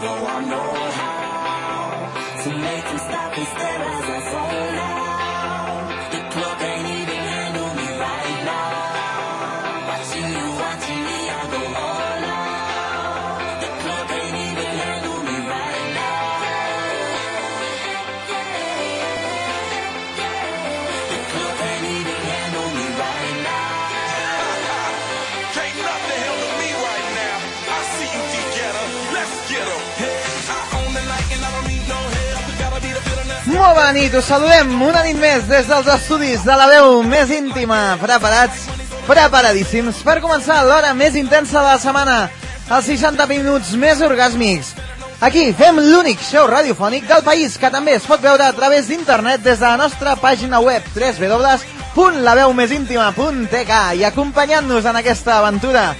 know I know how to make them stop and stare as I fall out. Molt bona nit, us saludem una nit més des dels estudis de la veu més íntima. Preparats, preparadíssims per començar l'hora més intensa de la setmana, els 60 minuts més orgàsmics. Aquí fem l'únic show radiofònic del país que també es pot veure a través d'internet des de la nostra pàgina web www.laveumésíntima.tk i acompanyant-nos en aquesta aventura.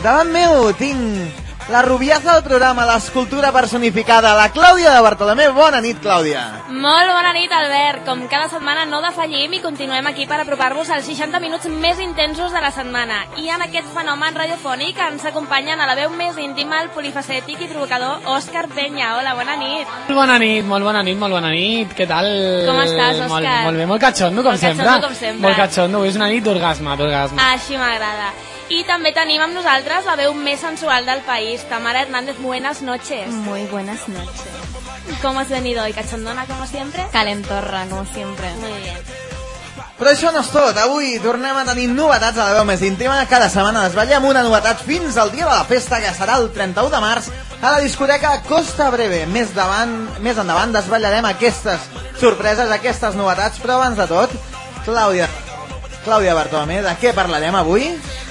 Davant meu tinc la rubiaza del programa, l'escultura personificada, la Clàudia de Bartolomé. Bona nit, Clàudia. Molt bona nit, Albert. Com cada setmana no defallim i continuem aquí per apropar-vos als 60 minuts més intensos de la setmana. I en aquest fenomen radiofònic ens acompanyen a la veu més íntima el polifacètic i provocador Òscar Penya. Hola, bona nit. Molt bona nit, molt bona nit, molt bona nit. Què tal? Com estàs, Molt, Òscar? molt bé, molt catxondo, com Molt sempre. catxondo, com sempre. Molt catxondo, avui és una nit d'orgasme, d'orgasme. Així m'agrada. I també tenim amb nosaltres la veu més sensual del país, Tamara Hernández. Buenas noches. Muy buenas noches. ¿Cómo has venido hoy? ¿Cachondona como siempre? Calentorra, como siempre. Muy bien. Però això no és tot. Avui tornem a tenir novetats a la veu més íntima. Cada setmana desvetllem una novetat fins al dia de la festa, que serà el 31 de març, a la discoteca Costa Breve. Més, davant, més endavant desvetllarem aquestes sorpreses, aquestes novetats, però abans de tot, Clàudia, Clàudia Bartolomé, de què parlarem avui?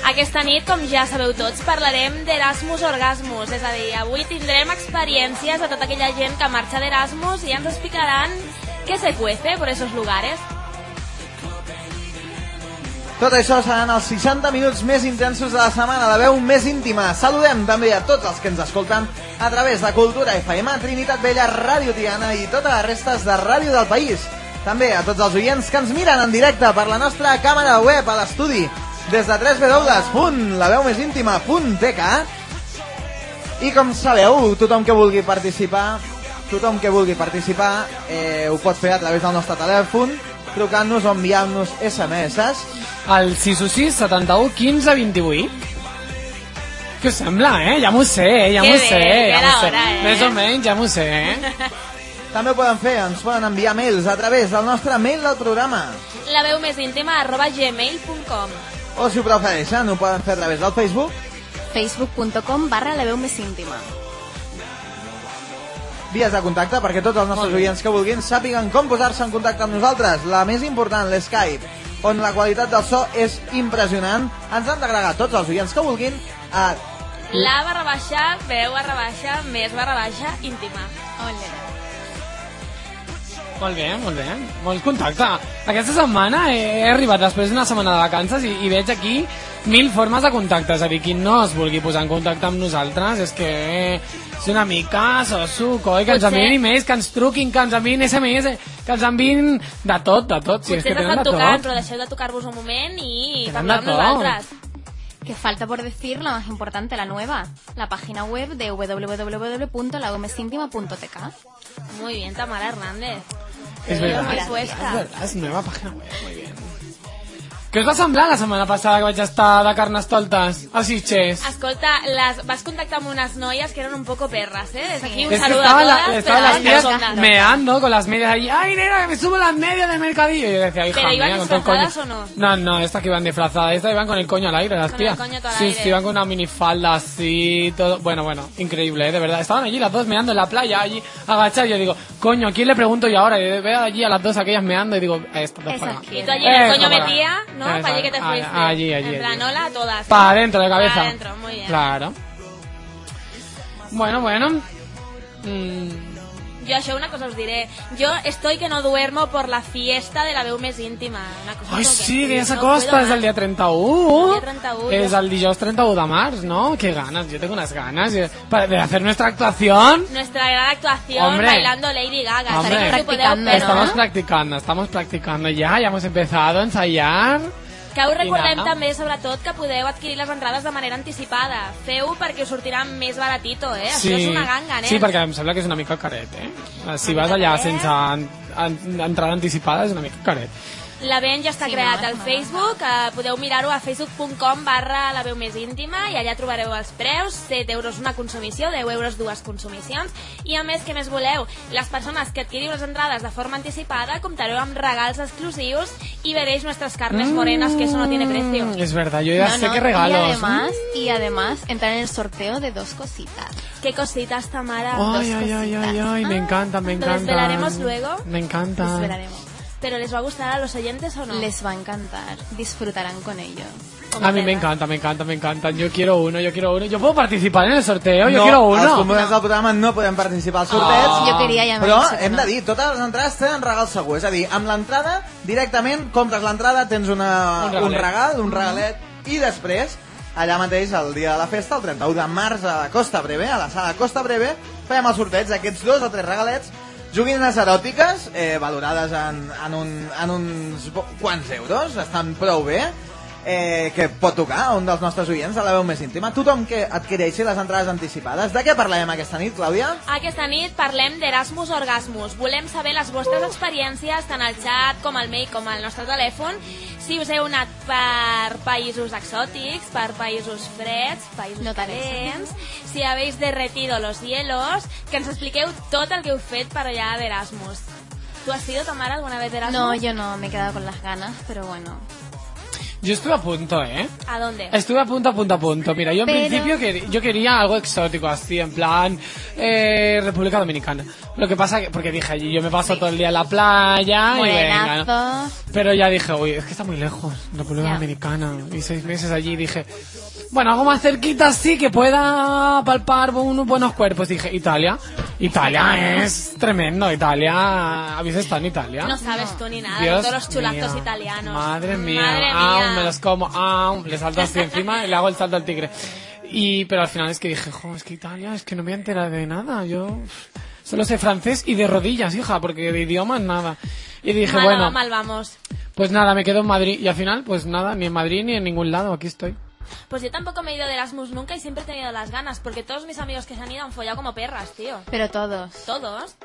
Aquesta nit, com ja sabeu tots, parlarem d'Erasmus Orgasmus, és a dir, avui tindrem experiències de tota aquella gent que marxa d'Erasmus i ens explicaran què se cuece por esos lugares. Tot això seran els 60 minuts més intensos de la setmana, la veu més íntima. Saludem també a tots els que ens escolten a través de Cultura FM, Trinitat Vella, Ràdio Tiana i totes les restes de ràdio del país. També a tots els oients que ens miren en directe per la nostra càmera web a l'estudi des de www.laveumésintima.tk i com sabeu, tothom que vulgui participar tothom que vulgui participar eh, ho pot fer a través del nostre telèfon trucant-nos o enviant-nos SMS El 616 71 15 28. Què us sembla, eh? Ja m'ho sé, eh? ja m'ho sé, que ja m'ho sé. eh? Més o menys, ja m'ho sé, eh? També ho poden fer, ens poden enviar mails a través del nostre mail del programa. La veu més íntima arroba gmail.com O si ho prefereixen, ho poden fer a través del Facebook, Facebook.com barra la veu més íntima. vies de contacte, perquè tots els nostres oients que vulguin sàpiguen com posar-se en contacte amb nosaltres. La més important, l'Skype, on la qualitat del so és impressionant. Ens han d'agregar tots els oients que vulguin a La barra baixa, veu barra baixa, més barra baixa, íntima. Ole. Molt bé, molt bé. Molt contacte. Aquesta setmana he arribat després d'una setmana de vacances i, i veig aquí mil formes de contacte. És a dir, qui no es vulgui posar en contacte amb nosaltres és que és una mica sossuc, oi? Que ens Potser- enviïn emails, que ens truquin, que ens enviïn SMS, que ens enviïn de tot, de tot. Si és Potser que tenen t'estan de tocant, tot. però deixeu de tocar-vos un moment i parlar amb nosaltres. Que falta por decir lo más importante, la nueva, la página web de www.lagomesintima.tk. Muy bien, Tamara Hernández. Verdad, verdad, és nueva pàgina web, muy bien. Què us va semblar la setmana passada que vaig estar de carnestoltes a Sitges? Escolta, las, vas contactar amb unes noies que eren un poco perras, ¿eh? Desde aquí un Es saludo a todas. la- estaban las tías meando con las medias ahí. ¡Ay, nena, que me subo las medias del mercadillo! Y yo decía, hija ¿Pero iban mía, el coño. disfrazadas o No, no, estas que iban disfrazadas. Estas iban con el coño al aire, las Con el tías. coño todo al sí, aire. sí, iban con una minifalda así, todo. Bueno, bueno, increíble, ¿eh? de verdad. Estaban allí las dos meando en la playa, allí agachadas. Y yo digo, coño, ¿a quién le pregunto yo ahora? Y veo allí a las dos aquellas meando y digo, a estas dos Esas para. Y tú allí el coño metía, ¿no? Para allí que te fuiste. Allí, allí, En plan, hola a todas. ¿eh? Para adentro de cabeza. Para adentro, muy bien. Claro. Bueno, bueno. Mm, Yo això una cosa os diré. Yo estoy que no duermo por la fiesta de la veu més íntima. Una cosa Ai, sí, que ja no s'acosta, puedo és el dia 31. El dia 31, És el dijous 31 de març, ¿no? Qué ganas, yo tengo unas ganas de hacer nuestra actuación. Nuestra gran actuación Hombre. bailando Lady Gaga. Hombre. Practicando, ¿no? Estamos practicando, estamos practicando ya, ya hemos empezado a ensayar. Que us recordem també, sobretot, que podeu adquirir les entrades de manera anticipada. Feu perquè us sortirà més baratito, eh? Això és una ganga, eh? Sí, perquè em sembla que és una mica caret, eh? Si vas allà sense en, en, entrada anticipada és una mica caret. L'event ja està Sí, creat no, al no. Facebook, eh, podeu mirar-ho a facebook.com barra la veu més íntima i allà trobareu els preus, 7 euros una consumició, 10 euros dues consumicions i a més, què més voleu? Les persones que adquiriu les entrades de forma anticipada comptareu amb regals exclusius i veréis nuestras carnes morenas, que eso no tiene precio. Mm, es verdad, yo ya No, sé no, qué regalos. Y además, y además entrar en el sorteo de dos cositas. Qué cositas, Tamara. Ay, ay, ay, ay, ay, me encanta, me ¿Lo encanta. desvelaremos luego? Me encanta. Desvelaremos. ¿Pero les va a gustar a los oyentes o no? Les va a encantar. Disfrutarán con ello. Como A mí me encanta, me encanta, me encanta. Yo quiero uno, yo quiero uno. Yo puedo participar en el sorteo, yo no, quiero els uno. components del programa no podem participar al sorteig. Ah. Jo queria ja Però hem de no. dir, totes les entrades tenen regal segur. És a dir, amb l'entrada, directament, compres l'entrada, tens una, Un un, regalet. regal, un regalet, i després, allà mateix, el dia de la festa, el 31 de març, a Costa Breve, a la sala Costa Breve, fem el sorteig d'aquests dos o tres regalets, joguines eròtiques, eh, valorades en, en, un, en uns quants euros, estan prou bé, eh, que pot tocar un dels nostres oients de la veu més íntima. Tothom que adquireixi les entrades anticipades. De què parlem aquesta nit, Clàudia? Aquesta nit parlem d'Erasmus Orgasmus. Volem saber les vostres experiències, tant al xat com al mail com al nostre telèfon. Si us heu anat per països exòtics, per països freds, països No tan calents, si habéis derretido los hielos, que ens expliqueu tot el que heu fet per allà d'Erasmus. ¿Tú has sido, Tamara, alguna vez de Erasmus? No, yo no, me he quedado con las ganas, pero bueno. Yo estuve a punto, ¿eh? ¿A dónde? Estuve a punto, a punto, a punto. Mira, yo en Pero- principio quer- yo quería algo exótico, así, en plan eh, República Dominicana. Lo que pasa que, porque dije allí, yo me paso todo el día en la playa y venga, ¿no? Buenazo. Pero ya dije, uy, es que está muy lejos, República Ya. Dominicana. Y seis meses allí dije, bueno, algo más cerquita sí que pueda palpar unos buenos cuerpos. Dije, Italia. Italia es tremendo, Italia. ¿Habéis estado en Italia? No sabes tú ni nada, Dios todos los chulactos mío. italianos. Madre mía, Madre aún me los como, aún le salto así encima y le hago el salto al tigre. Y, pero al final es que dije, jo, es que Italia, es que no me voy a enterar de nada. Yo solo sé francés y de rodillas, hija, porque de idiomas nada. Y dije, mal, bueno, mal vamos. pues nada, me quedo en Madrid. Y al final, pues nada, ni en Madrid ni en ningún lado, aquí estoy. Pues yo tampoco me he ido de Erasmus nunca y siempre he tenido las ganas, porque todos mis amigos que se han ido han follado como perras, tío. Pero todos. Todos.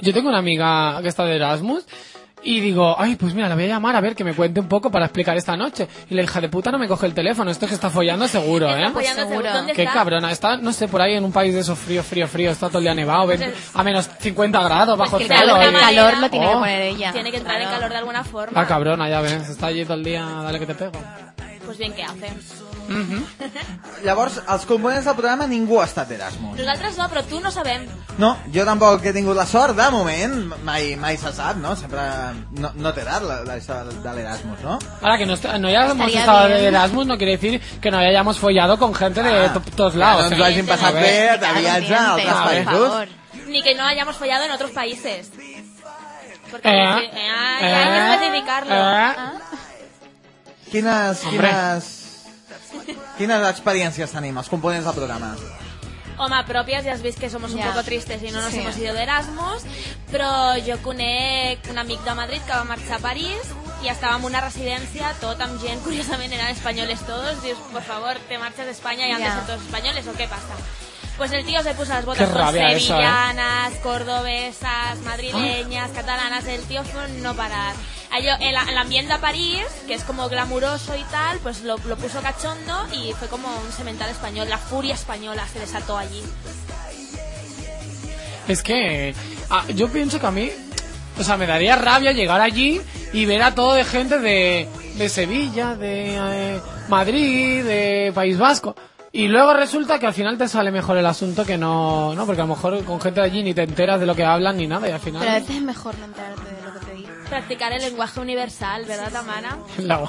Yo tengo una amiga que está de Erasmus y digo, ay, pues mira, la voy a llamar a ver que me cuente un poco para explicar esta noche. Y la hija de puta no me coge el teléfono, esto que está follando seguro, Está ¿eh? follando Pues seguro. ¿Dónde Qué está? cabrona, está, no sé, por ahí en un país de esos frío, frío, frío, está todo el día nevado, ven- a menos 50 grados bajo que el alguna el calor lo tiene que Oh. poner ella. Tiene que entrar en Claro. calor de alguna forma. La cabrona, ya ves, está allí todo el día, dale que te pego. Pues bien, ¿qué hace? Llavors, els components del programa ningú ha estat Erasmus. Nosaltres no, però tu no sabem. No, jo tampoc he tingut la sort, de moment, mai, mai se sap, no? Sempre no, no t'he dat la, la de l'Erasmus, no? Ahora que no, est- no hayamos estado de Erasmus no quiere decir que no hayamos follado con gente de to- todos lados. Que no ens ¿eh? ho hagin passat A bé ver. de viatge a altres països. Ni que no hayamos follado en otros países. Porque Eh, eh, ah, ya hay que eh, especificarlo. eh. Quines, Hombre. Quines, experiències tenim, els components del programa? Home, propias, ya has visto que somos un Ya. poco tristes y no nos Sí. hemos ido de Erasmus, però jo conec un amic de Madrid que va marxar a París i estava en una residència tot amb gent, curiosament eran españoles todos, dius, por favor, te marchas de España y han de ser todos españoles, ¿o qué pasa? Pues el tío se puso las botas con ¿eh? sevillanas, cordobesas, madrileñas, catalanas, el tío fue no parar. Allò, el, el ambiente de París, que es como glamuroso y tal, pues lo, lo puso cachondo y fue como un semental español, la furia española se desató allí. Es que ah, yo pienso que a mí, o sea, me daría rabia llegar allí y ver a todo de gente de, de Sevilla, de eh, Madrid, de País Vasco. Y luego resulta que al final te sale mejor el asunto que no, no, porque a lo mejor con gente de allí ni te enteras de lo que hablan ni nada y al Pero a final... veces es mejor no enterarte de lo que te dicen. Practicar el lenguaje universal, ¿verdad, Tamara? La-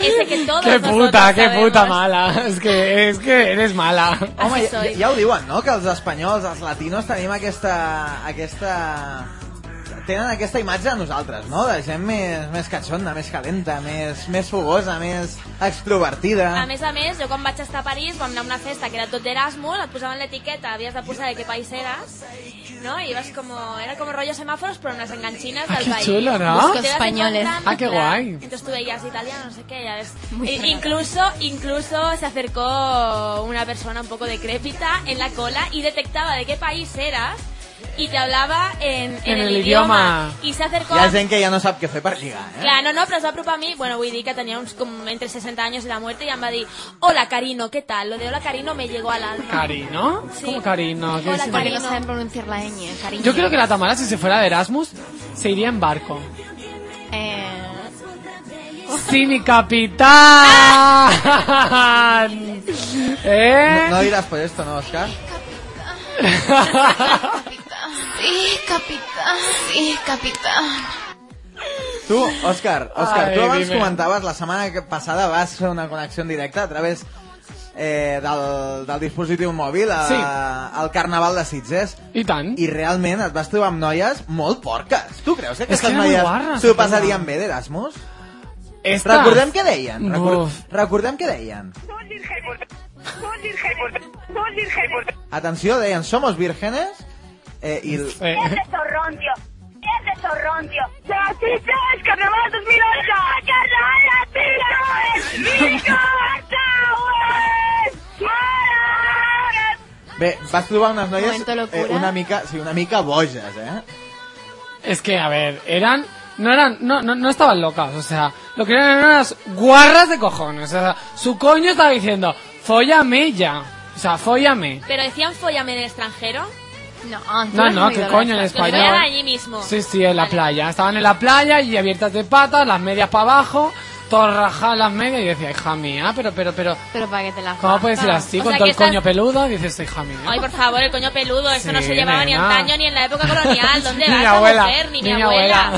Ese que todos qué puta, qué sabemos. puta mala. Es que, es que eres mala. Home, ja, ja ho diuen, no?, que els espanyols, els latinos, tenim aquesta... aquesta tenen aquesta imatge de nosaltres, no? De gent més, més catxonda, més calenta, més, més fogosa, més extrovertida. A més a més, jo quan vaig estar a París vam anar a una festa que era tot d'Erasmus, et posaven l'etiqueta, havies de posar de qué país eras, ¿no? Y ibas como, era como rollo semáforos, pero unas enganchinas Ah, del qué país. chulo, ¿no? Pues que Los te das españoles. encontrando, Ah, qué claro. guay. Entonces tú veías italiano, no sé qué, ya ves. I- raro. incluso, incluso se acercó una persona un poco decrépita en la cola y detectaba de qué país eras y te hablaba en, en, En el, el idioma. idioma. Y se acercó Hi ha a gent que ja no sap què fer per lligar, eh? Clar, no, no, però es va apropar a mi, bueno, vull dir que tenia uns com entre 60 años y la muerte y em va dir Hola, Carino, ¿qué tal? Lo de hola, Carino me llegó al alma. ¿Carino? Sí. ¿Cómo Carino? ¿Qué Hola? Porque no Cariño. saben pronunciar la ñ, cariño. Yo creo que la Tamara, si se fuera de Erasmus, se iría en barco. Eh, ¡Sí, mi capitán! ¿Eh? No, no diràs por esto, ¿no, Òscar? sí, capitán, sí, capitán. Tu, Òscar, Òscar, Ai, tu abans dime. comentaves, la setmana que passada vas fer una connexió en directe a través eh, del, del dispositiu mòbil a, Sí. al Carnaval de Sitges I tant. i realment et vas trobar amb noies molt porques. Tu creus que És que aquestes noies s'ho passarien bé d'Erasmus? Estas- Recordem què deien. Record... Uf. Recordem què deien. Atenció, deien, somos vírgenes eh, i... el- Eh, ¡Ese zorrón, tío! ¡Ese zorrón, tío! ¡Las es Carnaval 2008! ¡Carnaval 2008! ¡Mico Bé, vas trobar unes noies eh, una mica, sí, una mica boges, eh? Es que, a ver, eran... No eran, no, no, no estaban locas, o sea, lo que eran eran unas guarras de cojones, o sea, su coño estaba diciendo, follame ya, o sea, follame. Pero decían follame en el extranjero. No, No, no, qué coño en español. allí mismo. Sí, sí, en la playa, estaban en la playa y abiertas de patas, las medias para abajo, todas rajadas las medias y decía, hija mía, pero, pero, pero, Pero para que te la ¿cómo puedes ir así O con sea, todo que el coño peludo? Dices, hija mía. Ay, por favor, el coño peludo, eso no Sí, se llevaba ni nena. antaño ni en la época colonial. ¿Dónde Ni vas mi a abuela, mujer? Ni, ni mi mi abuela.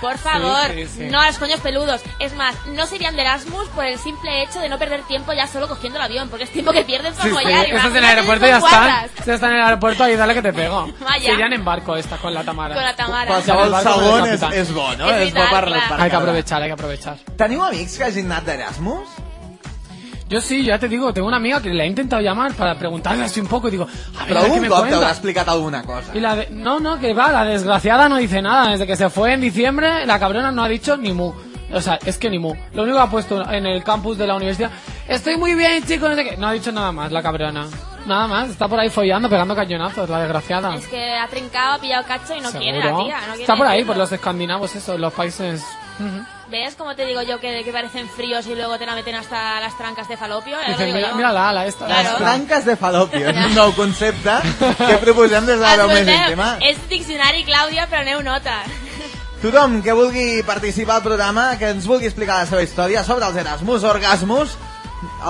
Por favor, Sí, sí, sí. no a los coños peludos. Es más, no serían de Erasmus por el simple hecho de no perder tiempo ya solo cogiendo el avión, porque es tiempo que pierden sí, follar. Estás en el aeropuerto y ya están. Ya están en el aeropuerto y dale que te pego. Vaya. Se irían en barco esta con la Tamara. Con la Tamara. Qualsevol el barco segon és, és bo, no? És És bo veritat, per, clar. per Hay que aprovechar, hay que aprovechar. Teniu amics que hagin anat d'Erasmus? Yo sí, ya te digo, tengo una amiga que le he intentado llamar para preguntarle así un poco y digo, a ver, Però a ver qué algun me cop t'haurà cuenta. explicat alguna cosa. Y la de... No, no, que va, la desgraciada no dice nada. Desde que se fue en diciembre, la cabrona no ha dicho ni mu. O sea, es que ni mu. Lo único que ha puesto en el campus de la universidad, estoy muy bien, chicos, no sé qué. No ha dicho nada más, la cabrona. Nada más, está por ahí follando, pegando cañonazos, la desgraciada. Es que ha trincado, ha pillado cacho y no quiere la Seguro. tía. No quiere está por ahí, decirlo. por los escandinavos, eso, los países... Ujú. ¿Ves cómo te digo yo que, que parecen fríos y luego te la meten hasta las trancas de falopio? Ya lo Dicen, digo mira, yo. mira la ala esta. Claro. Les branques de falopio, és un nou concepte que proposem des de la veu més Escolteu, íntima. és diccionari, Clàudia, però aneu nota. Tothom que vulgui participar al programa, que ens vulgui explicar la seva història sobre els Erasmus, Orgasmus,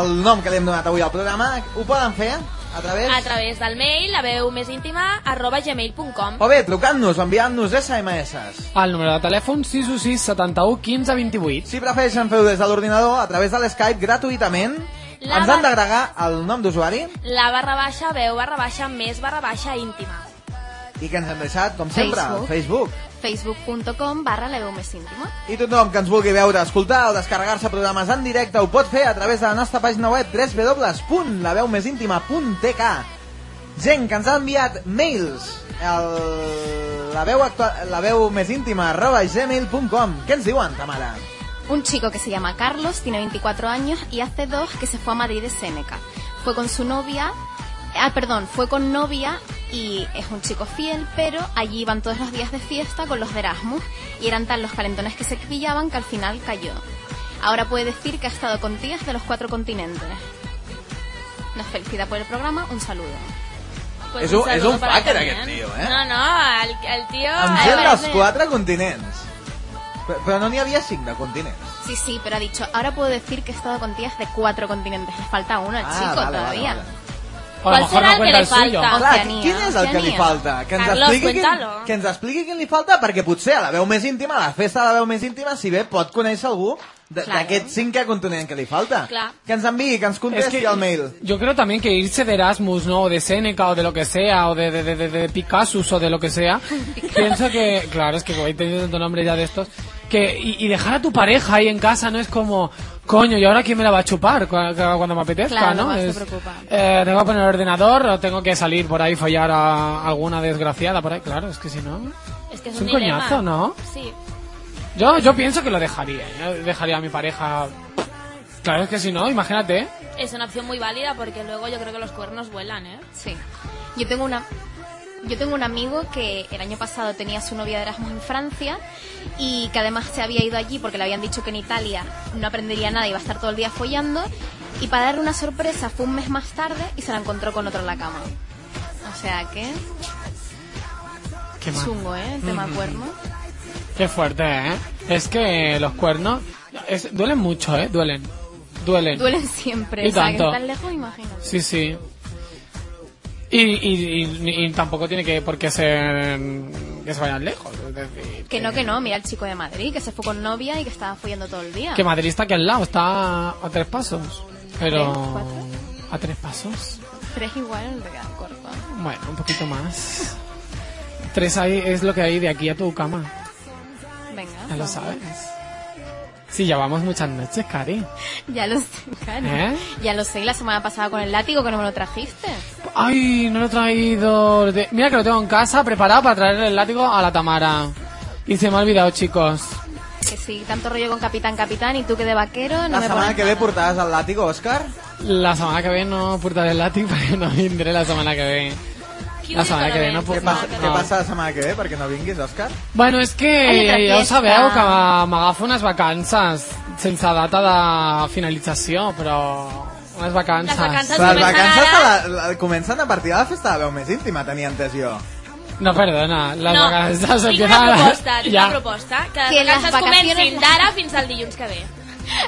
el nom que li hem donat avui al programa, ho poden fer a través... A través del mail, la veu més íntima, arroba gmail.com. O bé, trucant-nos o enviant-nos SMS. Al número de telèfon 616 71 15 28. Si prefereixen fer-ho des de l'ordinador, a través de l'Skype, gratuïtament, La ens han d'agregar el nom d'usuari La barra baixa, veu barra baixa, més barra baixa íntima. i que ens hem deixat, com sempre, al Facebook. Facebook.com barra la veu més íntima. I tothom que ens vulgui veure, escoltar o descarregar-se programes en directe ho pot fer a través de la nostra pàgina web www.laveumésíntima.tk Gent que ens ha enviat mails el... la, veu actua... la veu més íntima arroba gmail.com Què ens diuen, Tamara? Un chico que se llama Carlos, tiene 24 años y hace dos que se fue a Madrid de Seneca. Fue con su novia, ah, perdón, fue con novia y es un chico fiel, pero allí iban todos los días de fiesta con los de Erasmus y eran tan los calentones que se pillaban que al final cayó. Ahora puede decir que ha estado con tías de los cuatro continentes. Nos felicita por el programa, un saludo. Pues És un- saludo és un fucker, aquest tio, eh? No, no, el, el tío... Amb gent dels parece- quatre continents. Però, però no n'hi havia cinc de continents. Sí, sí, pero ha dicho, ahora puedo decir que he estado con tías de cuatro continentes. Le falta uno al Ah, chico vale, vale, todavía. vale. O a lo ¿Cuál mejor será no el que cuenta le el suyo. falta? Clar, Oceania, quin és el que li Oceania. falta? Que ens, Carlos, expliqui quin, cuéntalo. que ens expliqui quin li falta, perquè potser a la veu més íntima, a la festa de la veu més íntima, si bé pot conèixer algú de- Claro. d'aquest cinquè continent que li falta. Clar. Que ens enviï, que ens contesti al mail. Yo creo también que irse de Erasmus, ¿no? O de Seneca o de lo que sea, o de, de, de, de, de Picasso o de lo que sea. pienso que, claro, es que he tenido tanto nombre ya de estos, que, y, y dejar a tu pareja ahí en casa no es como, coño, ¿y ahora quién me la va a chupar cu- cu- cuando me apetezca, Claro, no? más te preocupa. eh, tengo que poner el ordenador o tengo que salir por ahí y follar a alguna desgraciada por ahí. Claro, es que si no... Es que es, Es un dilema. coñazo, ¿no? Sí. Yo, yo pienso que lo dejaría, yo dejaría a mi pareja... Claro, es que si no, imagínate. Es una opción muy válida porque luego yo creo que los cuernos vuelan, ¿eh? Sí. Yo tengo una yo tengo un amigo que el año pasado tenía su novia de Erasmus en Francia y que además se había ido allí porque le habían dicho que en Italia no aprendería nada y iba a estar todo el día follando y para darle una sorpresa fue un mes más tarde y se la encontró con otro en la cama. O sea que Qué chungo, ¿eh? El tema cuerno. Qué fuerte, ¿eh? Es que los cuernos es- duelen mucho, ¿eh? Duelen. Duelen. Duelen siempre. Y o sea, tanto. que lejos, imagínate. Sí, sí. Y, y, y- y tampoco tiene que por qué ser que se vayan lejos. Es decir, Que no, que no. Mira el chico de Madrid que se fue con novia y que estaba follando todo el día. que Madrid está aquí al lado, está a tres pasos. Pero. ¿A tres pasos? Tres igual te quedan corto. Bueno, un poquito más. Tres ahí es lo que hay de aquí a tu cama. Venga. Ya lo sabes. Sí, llevamos muchas noches, Cari. Ya lo sé, Cari. ¿Eh? Ya lo sé, la semana pasada con el látigo que no me lo trajiste. Ay, no lo he traído. Mira que lo tengo en casa preparado para traerle el látigo a la Tamara. Y se me ha olvidado, chicos. Que sí, tanto rollo con Capitán Capitán y tú que de vaquero no La me pones que ve nada. portaràs el làtigo, Òscar? La semana que viene no portaré el látigo porque no vendré la semana que viene. La setmana que ve no puc Què passa, No. què passa la setmana que ve perquè no vinguis, Òscar? Bueno, és que Ai, ja ho sabeu que m'agafo unes vacances sense data de finalització, però unes vacances. Les vacances Les comencen vacances ara. la, la, comencen a partir de la festa de la veu més íntima, tenia entès jo. No, perdona, les no, vacances tinc una a- proposta, tinc Ja. una proposta. Que Que les las vacances comencin d'ara fins al dilluns que ve.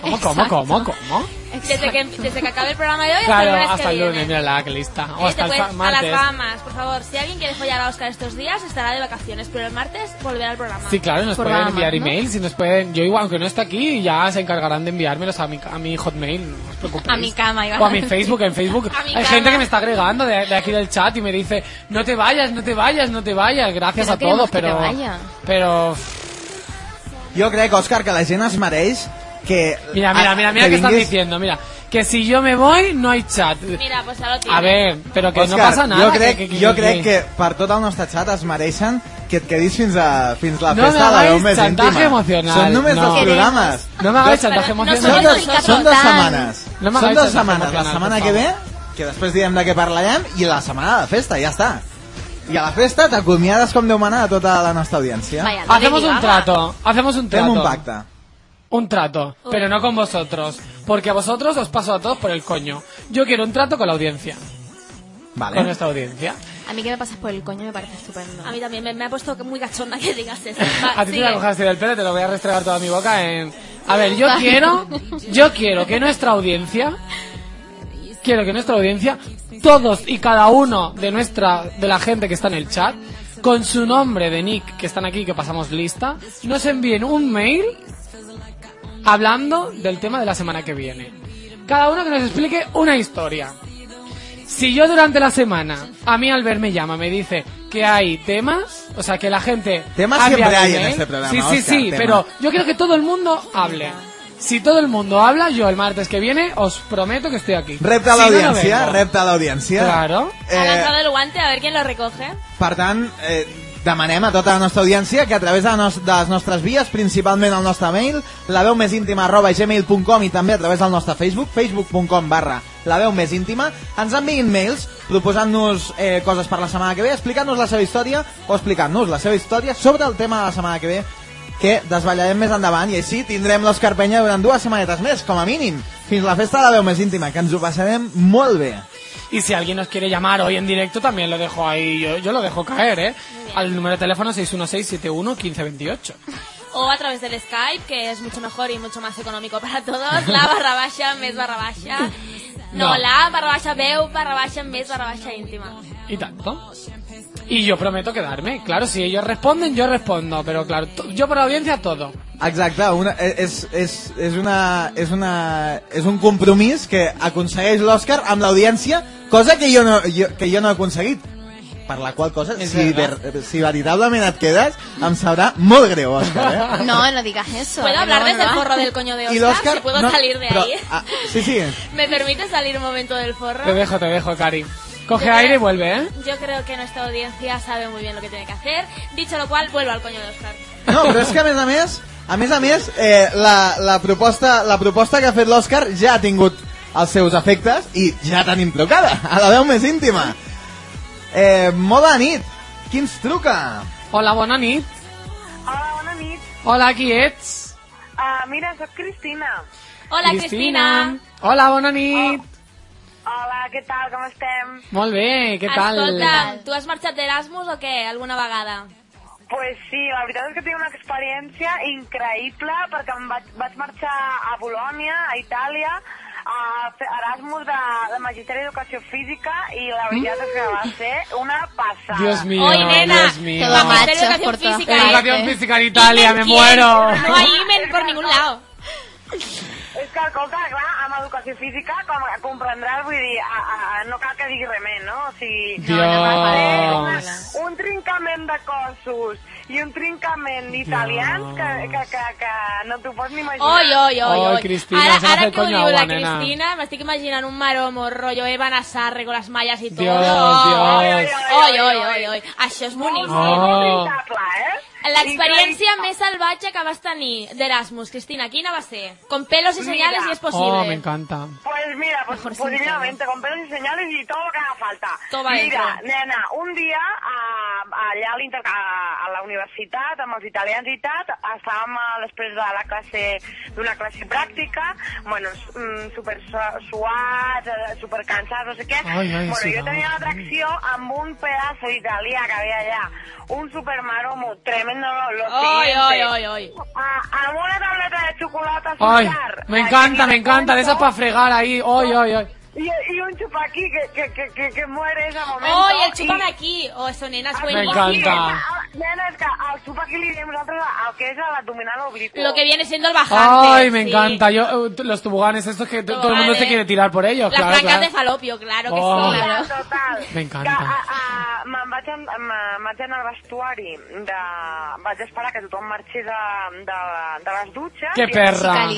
¿Cómo, cómo, cómo, cómo? Desde que, desde que acabe el programa de hoy hasta Claro, el lunes hasta el lunes, viene. mírala, que lista. O Y hasta el fa- a las martes. Bahamas, por favor. Si alguien quiere follar a Oscar estos días, estará de vacaciones, pero el martes volverá al programa. Sí, claro, nos Por pueden Bahamas, enviar ¿no? emails y nos pueden... Yo igual, aunque no esté aquí, ya se encargarán de enviármelos a mi, a mi hotmail, no os preocupéis. A mi cama, iba O a mi. Facebook, en Facebook. Hay cama. gente que me está agregando de, de aquí del chat y me dice, no te vayas, no te vayas, no te vayas. Gracias no a todos, que te pero... vaya. Pero... Jo crec, Òscar, que la gent es mereix que... Mira, mira, mira, mira que qué están diciendo, mira. Que si yo me voy, no hay chat. Mira, pues ya lo tiene. A ver, pero que no Òscar, pasa nada. Jo crec, que, que- jo que- crec que per tot el nostre xat es mereixen que et quedis fins, a, fins la No festa de la veu més chantaje íntima. emocional, Són només no. dos programes. No Pero chantaje no emocional. Són somos dos, són dos Tan. setmanes. No me són chantaje setmanes. La setmana que ve, que després diem de què parlarem, i la setmana de festa, ja està. I a la festa t'acomiades com Déu mana a tota la nostra audiència. Vaya, Hacemos un trato, hacemos un trato. Fem un pacte. Un trato, pero no con vosotros. Porque a vosotros os paso a todos por el coño. Yo quiero un trato con la audiencia. Con Vale. nuestra audiencia. A mí que me pasas por el coño me parece estupendo. A mí también me, me ha puesto muy cachonda que digas eso. Va, A ti te sigue. la cojas así del pelo, te lo voy a restregar toda mi boca en... A ver, yo quiero, yo quiero que nuestra audiencia, quiero que nuestra audiencia, todos y cada uno de nuestra, de la gente que está en el chat, con su nombre de nick que están aquí, que pasamos lista, nos envíen un mail hablando del tema de la semana que viene. Cada uno que nos explique una historia. Si yo durante la semana, a mí Albert me llama, me dice que hay temas, o sea, que la gente... Temas siempre hay en este programa, Sí, sí, sí, temas. pero yo quiero que todo el mundo hable. Si todo el mundo habla, yo el martes que viene os prometo que estoy aquí. Repte a Si no, no l'audiència, vengo. repte a l'audiència. Claro. Ha Eh, lanzado el guante a ver quién lo recoge. Per tant, eh, demanem a tota la nostra audiència que a través de, nos, de les nostres vies, principalment el nostre mail, la veu més íntima arroba gmail.com i també a través del nostre Facebook, facebook.com barra la veu més íntima, ens enviïn mails proposant-nos eh, coses per la setmana que ve, explicant-nos la seva història o explicant-nos la seva història sobre el tema de la setmana que ve que desvetllarem més endavant i així tindrem l'Òscar Penya durant dues setmanetes més, com a mínim, fins la festa de la veu més íntima, que ens ho passarem molt bé. Y si alguien nos quiere llamar hoy en directo, también lo dejo ahí, yo, yo lo dejo caer, ¿eh? Al número de teléfono 616-71-1528. O a través del Skype, que es mucho mejor y mucho más económico para todos. La barra baja, mes barra baja. No, No. la barra baja veu, barra baja, mes barra baja íntima. Y tanto. Y yo prometo quedarme. Claro, si ellos responden, yo respondo. Pero claro, to- yo por la audiencia todo. Exacte, una, és, és, és, una, és, una, és un compromís que aconsegueix l'Òscar amb l'audiència, cosa que jo, no, jo, que jo no he aconseguit. Per la qual cosa, si, ver, si veritablement et quedes, em sabrà molt greu, Òscar, eh? No, no digas eso. ¿Puedo hablar no, desde el no. forro del coño de Oscar? l'Òscar... Si puedo no, salir de però- ahí. ah, sí, sí. ¿Me permite salir un momento del forro? Te dejo, te dejo, Cari. Coge Yo aire y creo- vuelve, ¿eh? Yo creo que nuestra audiencia sabe muy bien lo que tiene que hacer. Dicho lo cual, vuelvo al coño de Oscar. No, però és que a més a més, a més a més, eh, la, la, proposta, la proposta que ha fet l'Òscar ja ha tingut els seus efectes i ja tenim trucada, a la veu més íntima. Eh, molt bona nit. Qui ens truca? Hola, bona nit. Hola, bona nit. Hola, qui ets? Uh, mira, sóc Cristina. Hola, Cristina. Hola, bona nit. Hola, què tal, com estem? Molt bé, què tal? Escolta, tu has marxat d'Erasmus o què? Alguna vegada? Pues sí, la veritat és que tinc una experiència increïble perquè em vaig, vaig marxar a Bolònia, a Itàlia, a Erasmus de, de Magisteri d'Educació Física i la veritat és que va ser una passada. Dios mío, Oi, nena, Dios mío. Machos de Educación por todas Física. Educación física en Italia, me muero. No hay imen por ningún lado. És que, escolta, clar, amb educació física, com comprendràs, vull dir, a, a, no cal que digui res més, no? O sigui, Dios. va ser una, un trincament de cossos i un trincament d'italians que, que, que, que no t'ho pots ni imaginar. Oi, oi, oi, Oi. Cristina, ara ara que ho diu la nena. Cristina, m'estic imaginant un maromo rollo Eva Nassarre con las mallas y todo. Dios, Dios. Oi, oi, oi, oi. Això és boníssim. Oh. Eh? L'experiència més salvatge que vas tenir d'Erasmus, Cristina, quina va ser? Con pelos y señales Mira. si es posible. Oh, me encanta. Pues mira, pues Mejor sin posiblemente, con pelos y señales y todo lo que haga falta. Todo va mira, dentro. nena, un dia a, allà a, a, a la universitat, amb els italians i tal, estàvem a, després de la classe, d'una classe pràctica, bueno, mm, super su- suats, eh, super cansats, no sé què. Ai, ai, bueno, sí, jo no. tenia l'atracció amb un pedazo d'italià que havia allà, un supermaromo tremendo, lo Oi, siguiente. oi, oi, oi. A- amb una tableta de xocolata Ay, azúcar. me Ay, encanta, me encanta. De esas para fregar ahí. Hoy, hoy, hoy. Y, y un chupaquí que, que, que, que, que muere ese momento. Oi, el i- chúpame aquí. Oh, eso, nena, es Ah, Me encanta. Nena, és que el chupaquí li diem nosaltres al que és l'abdominal oblicuo. Lo que viene siendo el bajante. Ay, me sí. encanta. Yo, eh, los tuboganes estos que t- todo el mundo se quiere tirar por ellos. Las claro, claro. de falopio, claro que Oh. sí. Total, total. Me encanta. Que, a, a, me'n vaig, en, me'n vaig anar al vestuari de... Vaig esperar que tothom marxés de, de, de les dutxes. Que perra.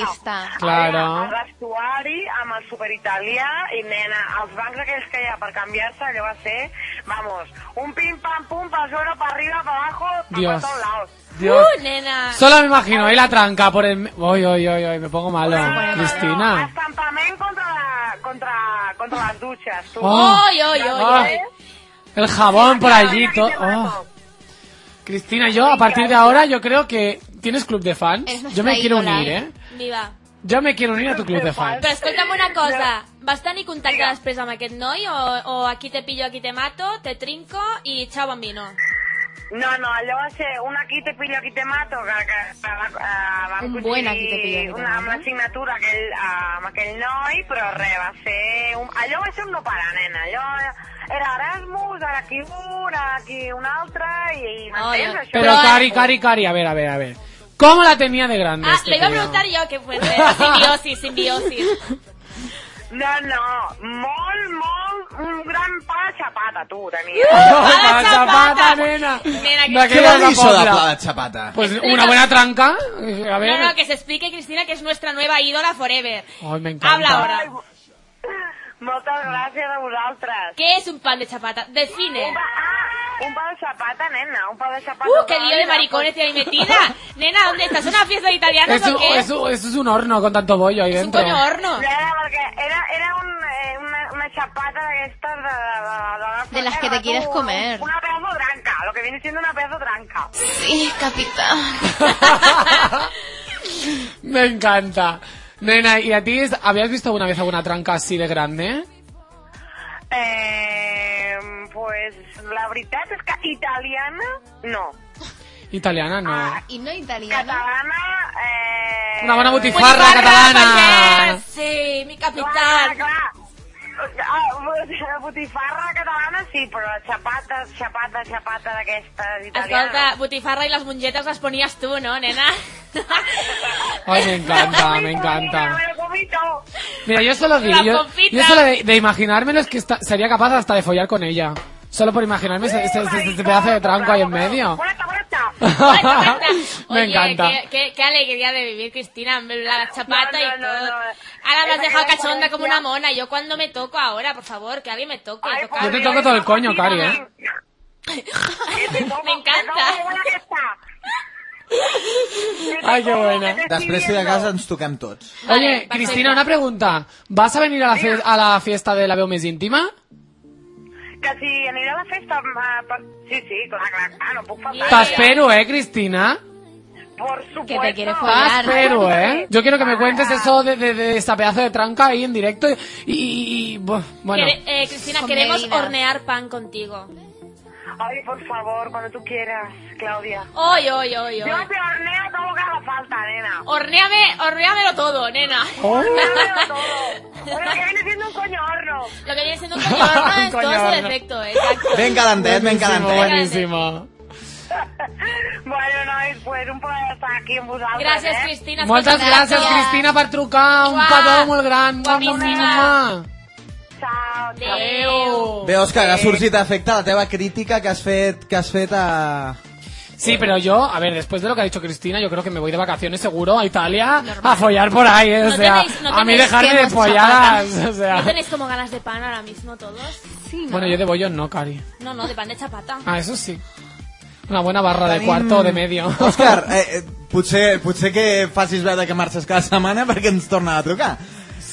Claro. Al vestuari, amb el superitalià, i nena, els bancs aquells que hi ha per canviar-se, allò va ser, vamos, un pim-pam-pum, pa suelo, pa arriba, pa abajo, pa Dios. todos lados. Dios. Uh, nena. Solo me imagino ahí la tranca por el... Hoy, hoy, hoy, hoy, me pongo malo. No, no, Cristina. Estampament contra, la, contra, contra les dutxes, tu. Oh. Oi, Ah. oi. El jabón por allí. Aquí to- te oh. Cristina, yo a partir de ahora yo creo que tienes club de fans. Yo me quiero unir. ¿eh? Viva. Jo me quiero unir a tu club de fans. Però escolta'm una cosa, vas tenir contacte després amb aquest noi o, o aquí te pillo, aquí te mato, te trinco i chao bambino? No, no, allò va ser un aquí te pillo, aquí te mato, que, que, que va, uh, vam Un coincidir buen aquí te pillo, aquí te una, amb mato. la signatura aquell, uh, amb aquell noi, però res, va ser... Un, allò va ser un no parar, nena, allò era Erasmus, ara aquí un, ara aquí un altre, i, i m'entens, Ai, això? Pero- Cari, Cari, Cari, a ver, a ver, a ver. ¿Cómo la tenía de grande? Ah, este le iba a preguntar yo que fue simbiosis, simbiosis. No, no, molt, molt, un gran pa de. ¡La la chapata, chapata! nena! Nena, que- De Què aquella vol dir això de de xapata? Pues Explica- una buena tranca. A ver. No, no, que se explique Cristina que es nuestra nueva ídola forever. Ay, me encanta. Habla ahora. Moltes gràcies a vosaltres. ¿Qué es un pan de chapata? Define. Ah, un pa de xapata, nena, un pa de xapata. ¡Uh, qué lío de maricones hay metida! Nena, ¿dónde estás? ¿Una fiesta de italianos Eso, o qué? eso, eso es un horno con tanto bollo ahí Es un dentro. coño horno. Era, perquè era, era un, eh, una, una xapata d'aquestes de, de, de, De las que te quieres comer. Una pedazo tranca, lo que viene siendo una pedazo tranca. Sí, capitán. Me encanta. Nena, ¿y a ti es- habías visto alguna vez alguna tranca así de grande? Eh, pues la veritat és que italiana, no. Italiana, no. Ah, Y no italiana. Catalana, eh... Una bona botifarra Butifarra, catalana. Pagès, Sí, mi Clar, capital. clar. Ah, botifarra catalana sí, però xapata, xapata, xapata d'aquestes italianes. Escolta, botifarra i les mongetes les ponies tu, no, nena? Ay, me encanta, me encanta. Mira, yo solo digo, yo, yo solo de, de imaginármelo es que esta- sería capaz hasta de follar con ella. Solo por imaginarme ese, ese- ese- ese pedazo de tranco ahí en medio. Me Oye, encanta. Qué, qué, qué alegría de vivir, Cristina, la chapata No, no, y no, todo. no. Ahora me has Esa dejado gran cachonda como una mona. Yo cuando me toco ahora, por favor, que alguien me toque. Ay, toca- Yo te toco todo el coño, Cari, ¿eh? Me encanta. Ay, qué buena. Després, si de casa, ens toquem tots. Vale, Oye, perfecte. Cristina, una pregunta. ¿Vas a venir a la, fe- a la fiesta de la veo més íntima? Que si aniré a la festa... Sí, sí, clar, clar, clar, no puc faltar. T'espero, eh, Cristina? Por supuesto. Que te quiere follar. T'espero, eh. Yo quiero que me cuentes eso de, de, de esta pedazo de tranca ahí en directo y... y- y- bu- bueno, Quere- eh, Cristina, Con queremos hornear pan contigo. Ay, por favor, cuando tú quieras, Claudia. Hoy, hoy, hoy, Yo hoy. te horneo todo lo que haga falta, nena. Horneame, horneamelo todo, nena. Hornéamelo todo. Lo que viene siendo un coño horno. Lo que viene siendo un coño horno es todo Coño su horno. defecto, exacto. Calentet, ben buenísimo, calentet. buenísimo. Bueno, nois, pues un plaer estar aquí amb vosaltres, Gràcies, eh? Cristina. Moltes gràcies. Cristina, per trucar. Un petó molt gran. guapíssima. Ciao, ciao. Adéu. Bé, Òscar, ha sorgit a efecte la teva crítica que has fet, que has fet a... Sí, pero yo, a ver, después de lo que ha dicho Cristina, yo creo que me voy de vacaciones seguro a Italia a follar por ahí, ¿eh? o No sea, tenéis- no a mí dejarme de follar, o sea. ¿No tenéis como ganas de pan ahora mismo todos? Sí, no? Bueno, yo de bollón no, Cari. No, no, de pan de chapata. Ah, eso sí. Una buena barra de cuarto o de medio. Òscar, eh, eh, potser, potser que facis veure que marxes cada setmana perquè ens torna a trucar.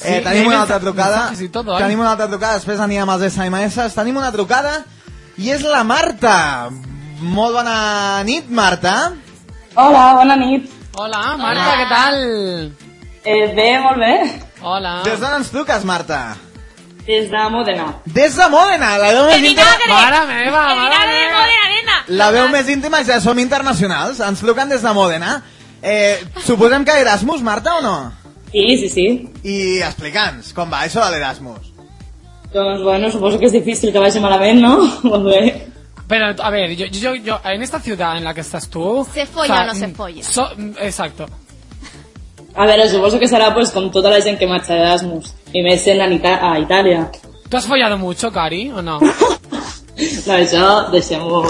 Eh, tenim tenim una altra trucada. oi? tenim una altra trucada, després anirem als SMS. Tenim una trucada i és la Marta. Molt bona nit, Marta. Hola, bona nit. Hola, Marta, què tal? Eh, bé, molt bé. Hola. Des d'on ens truques, Marta? Des de Modena. Des de Mòdena, la veu més ¡El íntima... Mare meva, ¡El mare meva. Modena, nena! La veu més íntima ja som internacionals, ens truquen des de Mòdena. Eh, suposem que Erasmus, Marta, o no? Sí, sí, sí. I explica'ns, com va això de l'Erasmus? Doncs, bueno, suposo que és difícil que vagi malament, no? molt bé. Pero, a ver, yo, yo, yo, en esta ciudad en la que estás tú... ¿Se folla o no se folla? so- exacto. A veure, suposo que serà pues, com tota la gent que marxa d'Erasmus. I més sent a, Ita a Itàlia. ¿Tú has follado mucho, Cari, o no? No, això, deixem-ho...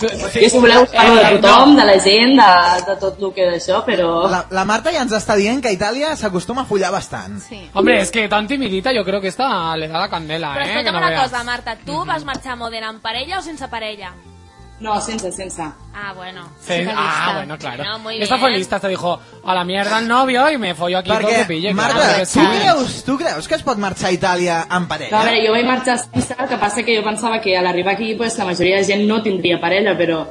Jo si voleu parlo de Eh, no. tothom, de la gent, de, de tot el que d'això, però... La, la Marta ja ens està dient que a Itàlia s'acostuma a follar bastant. Sí. Hombre, es que tan timidita yo creo que esta le da la candela, Però ¿eh? Que escolta'm no una veas. cosa, Marta, tu vas marxar a Modena amb parella o sense parella? No, sense, sense. Ah, bueno. Sí, ah, bueno, claro. No, muy Esta bien. fue lista, te dijo, a la mierda el novio y me follo aquí todo Perquè, que pille. Marta, claro que tu creus, tu creus que es pot marxar a Itàlia amb No, parella? a veure, jo vaig marxar sense, el que passa que jo pensava que a l'arribar aquí pues, la majoria de gent no tindria parella, però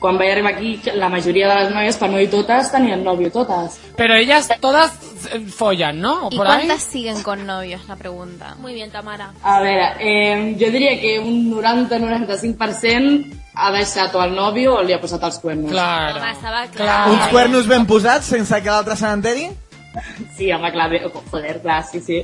quan vaig arribar aquí la majoria de les noies, per no dir totes, tenien nòvio totes. Pero ellas todas eh, follan, ¿no? ¿O ¿Y por ahí? cuántas siguen con novios? La pregunta. Muy bien, Tamara. A veure, eh, jo diria que un 90-95% ha deixat o el nòvio o li ha posat els cuernos. Claro. Home, estava clar. Claro. Uns cuernos ben posats sense que l'altre se n'enteri? Sí, home, clar, bé, joder, clar, sí, sí.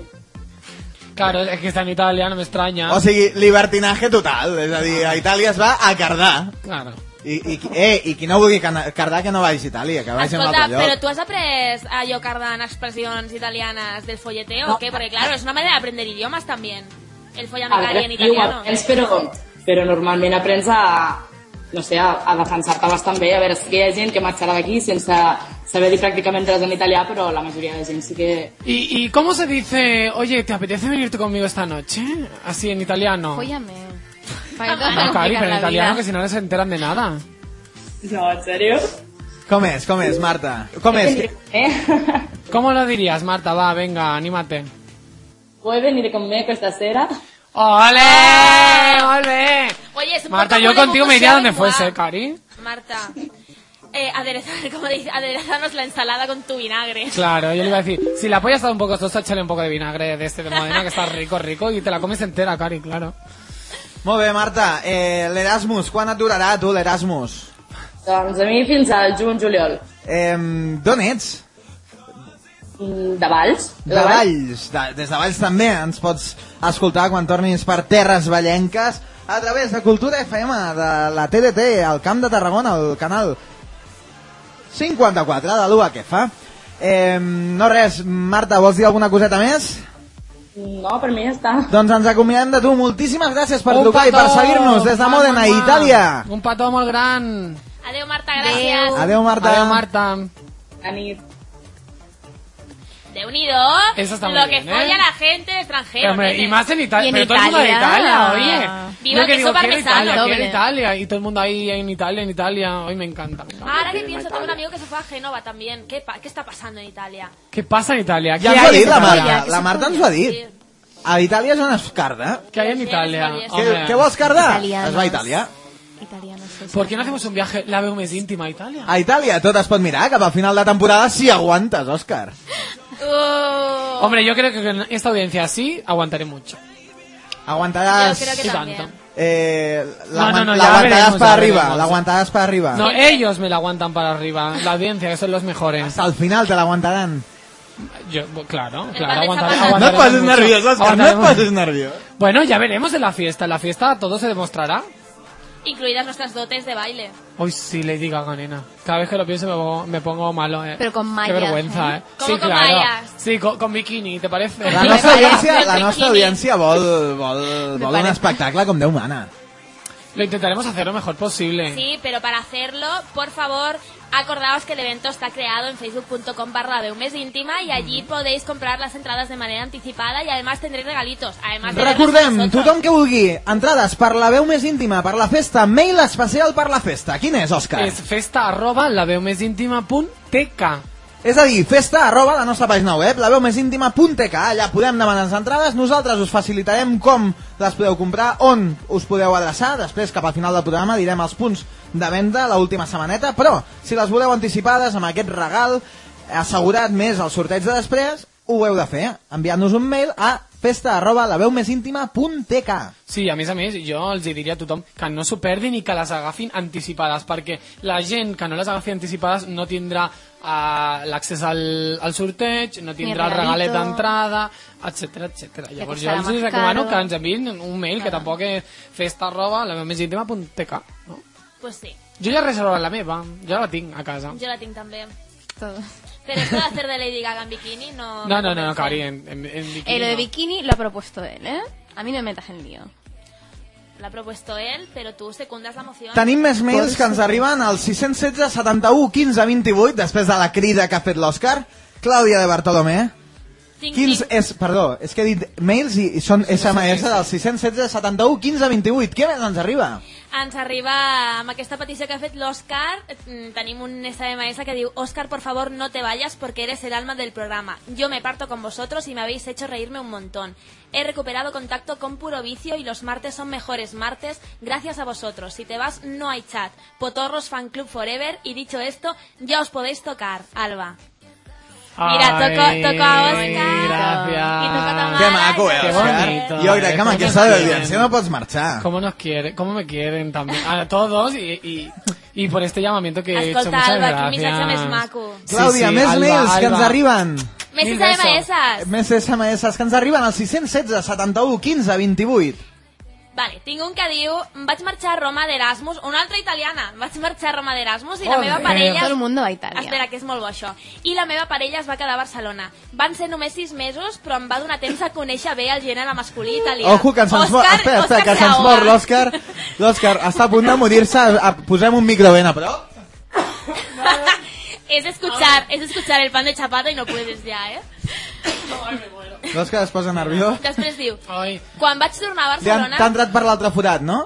Claro, es que está en Italia, no me extraña. O sigui, libertinaje total. És a dir, a Itàlia es va a cardar. Claro. I, i, eh, i qui no vulgui cardar que no vagi a Itàlia, que vagi a un Escolta, altre lloc. però tu has après allò cardant expressions italianas del folleteo o qué? Porque claro, es una manera de aprender idiomas también. El follame A cari en italiano. aprens, però, però normalment aprens a, no sé, a, a defensar-te bastant bé. A veure, sí que hi ha gent que marxarà d'aquí sense saber dir pràcticament res en italià, però la majoria de gent sí que... ¿Y, ¿Y cómo se dice, oye, ¿te apetece venirte conmigo esta noche? Así en italiano. Fóllame. Para que te No, Cari, pero en la italiano vida. que si no les enteran de nada. No, en sèrio? Com és, com és, Marta? Com és? Eh? ¿Cómo lo dirías, Marta? Va, venga, anímate. Puoi venire con me questa sera? ¡Ole! ¡Ole! Oye, es un Marta, poco yo como contigo me iría donde fuese, Cari. Marta, eh, aderezar, como dice, aderezarnos la ensalada con tu vinagre. Claro, yo le iba a decir, si la polla está un poco sosa, échale un poco de vinagre de este de Modena, que está rico, rico, y te la comes entera, Cari, claro. Molt bé, Marta. Eh, L'Erasmus, quan et durarà, tu, l'Erasmus? Doncs a mi fins al juny-juliol. Eh, D'on ets? De Valls. De Valls, de, des de Valls també ens pots escoltar quan tornis per Terres Vallenques a través de Cultura FM, de la TDT, al Camp de Tarragona, al canal 54 de l'UA que fa. Eh, no res, Marta, vols dir alguna coseta més? No, per mi ja està. Doncs ens acomiadem de tu. Moltíssimes gràcies per Un trucar i per seguir-nos des de mua. Itàlia. Un petó molt gran. Adéu, Marta, gràcies. Adéu, Marta. Adéu, Marta. A Déu-n'hi-do. Eso está muy Lo que bien, folla ¿eh? la gente extranjera. Hombre, nene. y más en Italia. Y en pero todo el mundo de Italia. Italia, oye. Viva Yo que el digo, queso quiero parmesano. Italia, quiero Doble. Italia. Y todo el mundo ahí en Italia, en Italia. Hoy me encanta. me encanta. Ahora que pienso, tengo un amigo que se fue a Génova también. ¿Qué, pa- qué está pasando en Italia? ¿Qué pasa en Italia? ¿Qué ho ha hay en dit la Italia? Marta. La Marta ens ho ha dit. Sí. A Itàlia és on es carda. ¿Qué hay en Sí, Italia? sí, sí. Què, Hombre. què vols cardar? Italianos. Es va a Itàlia. Italiano, sí, sí. ¿Por qué no hacemos un viaje, la veo més íntima a Italia? A Itàlia tot es pot mirar cap a final de temporada si aguantes, Òscar. Hombre, yo creo que con esta audiencia así aguantaré mucho. Aguantaràs... Yo creo que Y también. tanto. Eh, No, no, no, l'aguantaràs veremos, per ya arriba, veremos. l'aguantaràs per arriba. No, ellos me la aguantan para arriba. La audiencia, que son los mejores. Hasta el final te l'aguantaran. Yo, bueno, claro, claro, aguantaré. No mucho. nerviós, Òscar, no posis nerviós. Bueno, ya veremos en la fiesta. En la fiesta todo se demostrará. Incluidas nuestras dotes de baile. Hoy sí, Lady Gaga, nena. Cada vez que lo pienso me pongo, me pongo malo, eh. Pero con Qué mallas, vergüenza, ¿eh? eh. ¿Cómo sí, con claro. mallas? Sí, con, con bikini, ¿te parece? La nostra audiència, la nostra audiència vol, vol, vol un espectacle com Déu mana. Lo intentaremos hacer lo mejor posible. Sí, pero para hacerlo, por favor, acordaos que el evento está creado en facebook.com barra veu més íntima y allí podéis comprar las entradas de manera anticipada y además tendréis regalitos. Además de Recordem, tothom que vulgui entrades per la veu més íntima, per la festa, mail especial per la festa. Quin és, Òscar? Es festa arroba la veu més íntima punt TK. És a dir, festa arroba la nostra pàgina web, la veu més íntima.tk, allà podem demanar les entrades, nosaltres us facilitarem com les podeu comprar, on us podeu adreçar, després cap al final del programa direm els punts de venda l'última setmaneta, però si les voleu anticipades amb aquest regal assegurat més el sorteig de després, ho heu de fer, enviant-nos un mail a festa arroba la veu més íntima.tk. Sí, a més a més, jo els hi diria a tothom que no s'ho perdin i que les agafin anticipades, perquè la gent que no les agafi anticipades no tindrà uh, l'accés al, al sorteig, no tindrà el regalet d'entrada, etc etc. Llavors jo els recomano caro. que ens enviïn un mail que tampoc és festa arroba la més íntima.tk. No? Pues sí, Jo ja he reservat la meva, ja la tinc a casa. yo la tengo también. Todo. Pero esto de hacer de Lady Gaga en bikini no... No, no, no, convence. Cari, en, en, en bikini Eh, lo de no. bikini lo ha propuesto él, ¿eh? A mí no me metas en lío. Lo ha propuesto él, pero tú secundas la moción. Tenim més mails que ens arriben al 616 71 15 28 després de la crida que ha fet l'Òscar. Clàudia de Bartolomé. Tinc, Quins tinc. és, perdó, és que he dit mails i, i són SMS del 616 71 15 28. Què més ens arriba? Ens arriba amb aquesta petició que ha fet l'Òscar. mm, Tenim un SMS que diu Òscar, por favor, no te vayas porque eres el alma del programa. Yo me parto con vosotros y me habéis hecho reírme un montón. He recuperado contacto con Puro Vicio y los martes son mejores martes gracias a vosotros. Si te vas, no hay chat. Potorros Fan Club Forever. Y dicho esto, ya os podéis tocar, Alba. Mira, toco- Ay, toco a Òscar. Gracias. Y toca a Tamara. Que maco, eh, Qué Òscar? bonito, amb com aquesta nos audiència quieren. no pots marxar. ¿Cómo nos quieren? ¿Cómo me quieren también? A todos y, y, y por este llamamiento que he hecho. Escolta, Muchas Alba, gracias. quin missatge més maco. Clàudia, més Alba, mails que ens Alba. arriben. Més Mil. Més SMS que ens arriben al 616 71 15 28. Vale, tinc un que diu vaig marxar a Roma d'Erasmus, una altra italiana, vaig marxar a Roma d'Erasmus i la meva parella... Todo el mundo va a Italia. Espera, que és molt bo això. I la meva parella es va quedar a Barcelona. Van ser només sis mesos, però em va donar temps a conèixer bé el gènere masculí italià. Ojo, que se'ns mor... Espera, espera, que se'ns mor l'Òscar. L'Òscar està a punt de morir-se. Posem un micro ben a prop. Es escuchar, es escuchar el pan de chapata y no puedes ja, eh? L'Òscar es posa nerviós. Després diu, Ay, quan vaig tornar a Barcelona, T'ha entrat per l'altre forat, no?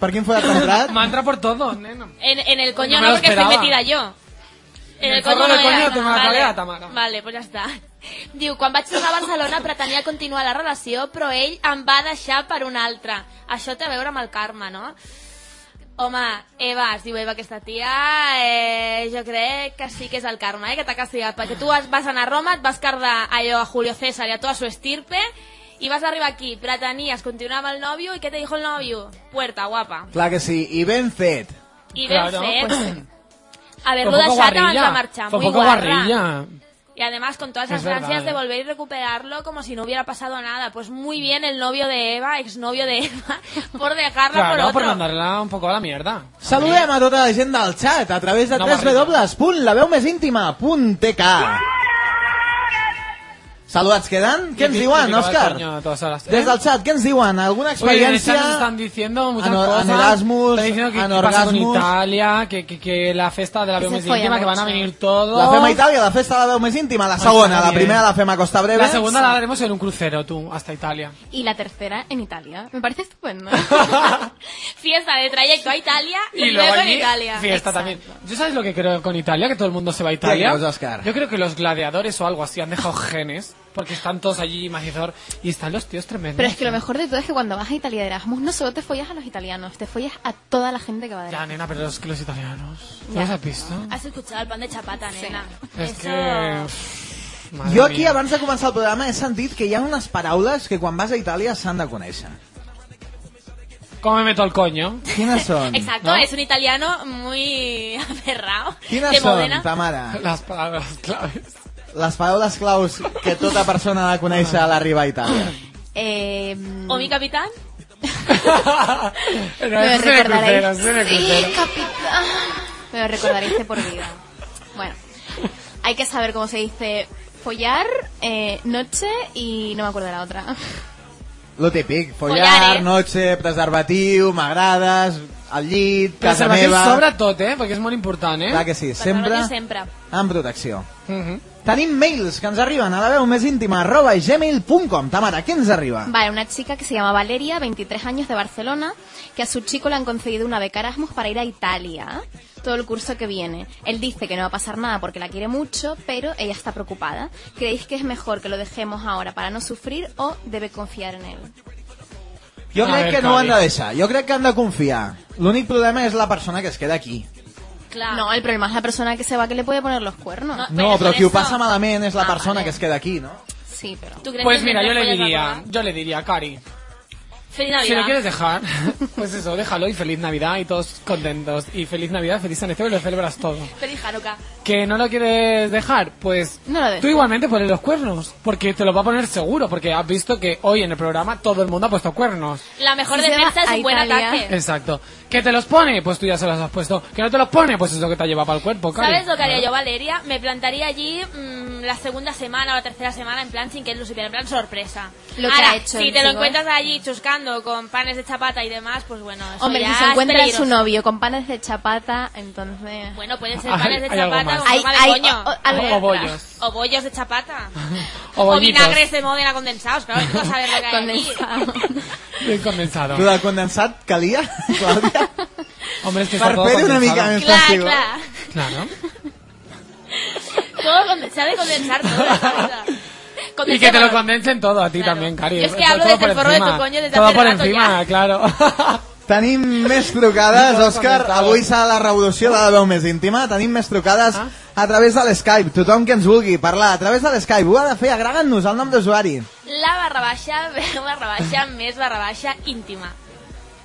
Per quin forat t'ha entrat? me entra por todo, nena. en, en el coño No me no, lo porque estoy esperaba. metida yo. En el el coño forro no del coño era. te me la vale. cagué a Tamara. Vale, pues ja està. Diu, quan vaig tornar a Barcelona pretenia continuar la relació, però ell em va deixar per un altre. Això té a veure amb el karma, no? Home, Eva, es diu Eva aquesta tia, eh, jo crec que sí que és el karma, eh, que t'ha castigat, perquè tu vas, vas anar a Roma, et vas cardar allò a Julio César i a tota su estirpe, i vas arribar aquí, pretenies continuar amb el nòvio, i què te dijo el nòvio? Puerta, guapa. Clar que sí, i ben fet. I ben Claro, fet. pues- Haver-lo deixat abans de marxar, Fue muy guarra. guarrilla. Y además con todas Es las ansias verdad, de ¿eh? volver y recuperarlo como si no hubiera pasado nada. Pues muy bien el novio de Eva, exnovio de Eva, por dejarla por Claro, otro. por mandarla un poco a la mierda. Saludem a tota la gent del xat a través de No www.laveumésíntima.tk Saludats queden? Què ens diuen, Òscar? ¿eh? Des del xat, què ens diuen? Alguna Oye, en experiència? están diciendo muchas cosas. anorgasmus, Están diciendo que, que anorgasmus. pasa con Italia, que, que, que la festa de la Veu Més Íntima, que van a venir todos. La fem a Itàlia, la festa de la veu més íntima, la segona, la primera la fem a Costa Breve. La segunda la haremos en un crucero, tú, hasta Italia. Y la tercera en Italia. Me parece estupendo. Fiesta de trayecto a Italia y, Y luego en Italia. fiesta Exacto. también. ¿Yo sabes lo que creo con Italia? Que todo el mundo se va a Italia. Yo creo que los gladiadores o algo así han dejado genes, porque están todos allí macizor y están los tíos tremendos. Pero es que lo mejor de todo es que cuando vas a Italia de Erasmus no solo te follas a los italianos, te follas a toda la gente que va de Ya, Erasmus. nena, pero los, que los italianos... ¿No Ya. los has visto? Has escuchado el pan de chapata, nena. Es Eso... que... madre Jo aquí, mía. abans de començar el programa, he sentit que hi ha unes paraules que quan vas a Itàlia s'han de conèixer. ¿Cómo me meto el coño? Quines són? Exacto, ¿No? es un italiano muy aferrado. Quines de són, Modena. Tamara? Las palabras claves. Les paraules claus que tota persona ha de conèixer a l'arribar a Itàlia. Eh, ¿O mi capitán? no, me el crucero, recordaréis. en el Sí, crucero. capitán. Me lo recordaréis de por vida. Bueno, hay que saber cómo se dice follar, eh, noche y no me acuerdo de la otra. Lo típic, follar, Follar, eh? noche, preservatiu, m'agrades, al llit, casa meva... sobretot, eh? Perquè és molt important, eh? Clar que sí, sempre sempre. amb protecció. Mhm. Tenim mails que ens arriben a la veu més íntima arroba gmail.com. Tamara, què ens arriba? Vale, una chica que se llama Valeria, 23 años de Barcelona, que a su chico le han concedido una beca Erasmus para ir a Italia todo el curso que viene. Él dice que no va a pasar nada porque la quiere mucho, pero ella está preocupada. ¿Creéis que es mejor que lo dejemos ahora para no sufrir o debe confiar en él? Jo crec que no ho han de deixar. Jo crec que han de confiar. L'únic problema és la persona que es queda aquí. Claro. No, el problema es la persona que se va que le puede poner los cuernos. No. No, Pero però qui ho passa malament és la Ah, persona vale. que es queda aquí, no? Sí, pero... ¿Tú crees Pues que mira, yo siempre le follas a diría, yo le diría, Cari, Feliz si lo Navidad. quieres dejar, pues eso, déjalo y feliz Navidad y todos contentos. Y feliz Navidad, feliz San Esteban y lo celebras todo. Feliz Hanukkah. ¿Que no lo quieres dejar? Pues No lo dejo. tú igualmente ponle los cuernos, porque te lo va a poner seguro, porque has visto que hoy en el programa todo el mundo ha puesto cuernos. La mejor se defensa es un buen Italia- ataque. Exacto. ¿Que te los pone? Pues tú ya se los has puesto. ¿Que no te los pone? Pues eso que te ha llevado para el cuerpo, Cari. ¿Sabes lo que haría yo, Valeria? Me plantaría allí mm, la segunda semana o la tercera semana, en plan sin que él lo supiera, en plan sorpresa. Lo que Ahora, ha hecho si te lo encuentras allí chuscando con panes de chapata y demás, pues bueno, eso Hombre, ya si se encuentra su novio con panes de chapata, entonces... Bueno, pueden ser panes de hay chapata Hay- de hay- coño. o- o- O bollos. O bollos de chapata. O o vinagres de Modena condensados, claro, tú no sabes lo que hay. Bien condensado. Tu del condensat calia, Clàudia? Hombre, es que Per fer una condensado. mica més Clar, fàcil. clar. Claro. Todo se ha de condensar todo. ¿sabes? Y que te lo condensen todo a ti Claro. también, Cari. Yo es que Todo hablo por desde el forro de tu encima. coño desde Todo hace por rato encima, ya. claro. Tenim més trucades, Òscar. Avui serà la revolució de la veu més íntima. Tenim més trucades Ah. a través de l'Skype. Tothom que ens vulgui parlar a través de l'Skype ho ha de fer. Agregant-nos el nom d'usuari. La barra baixa, veu barra baixa, més barra baixa, íntima.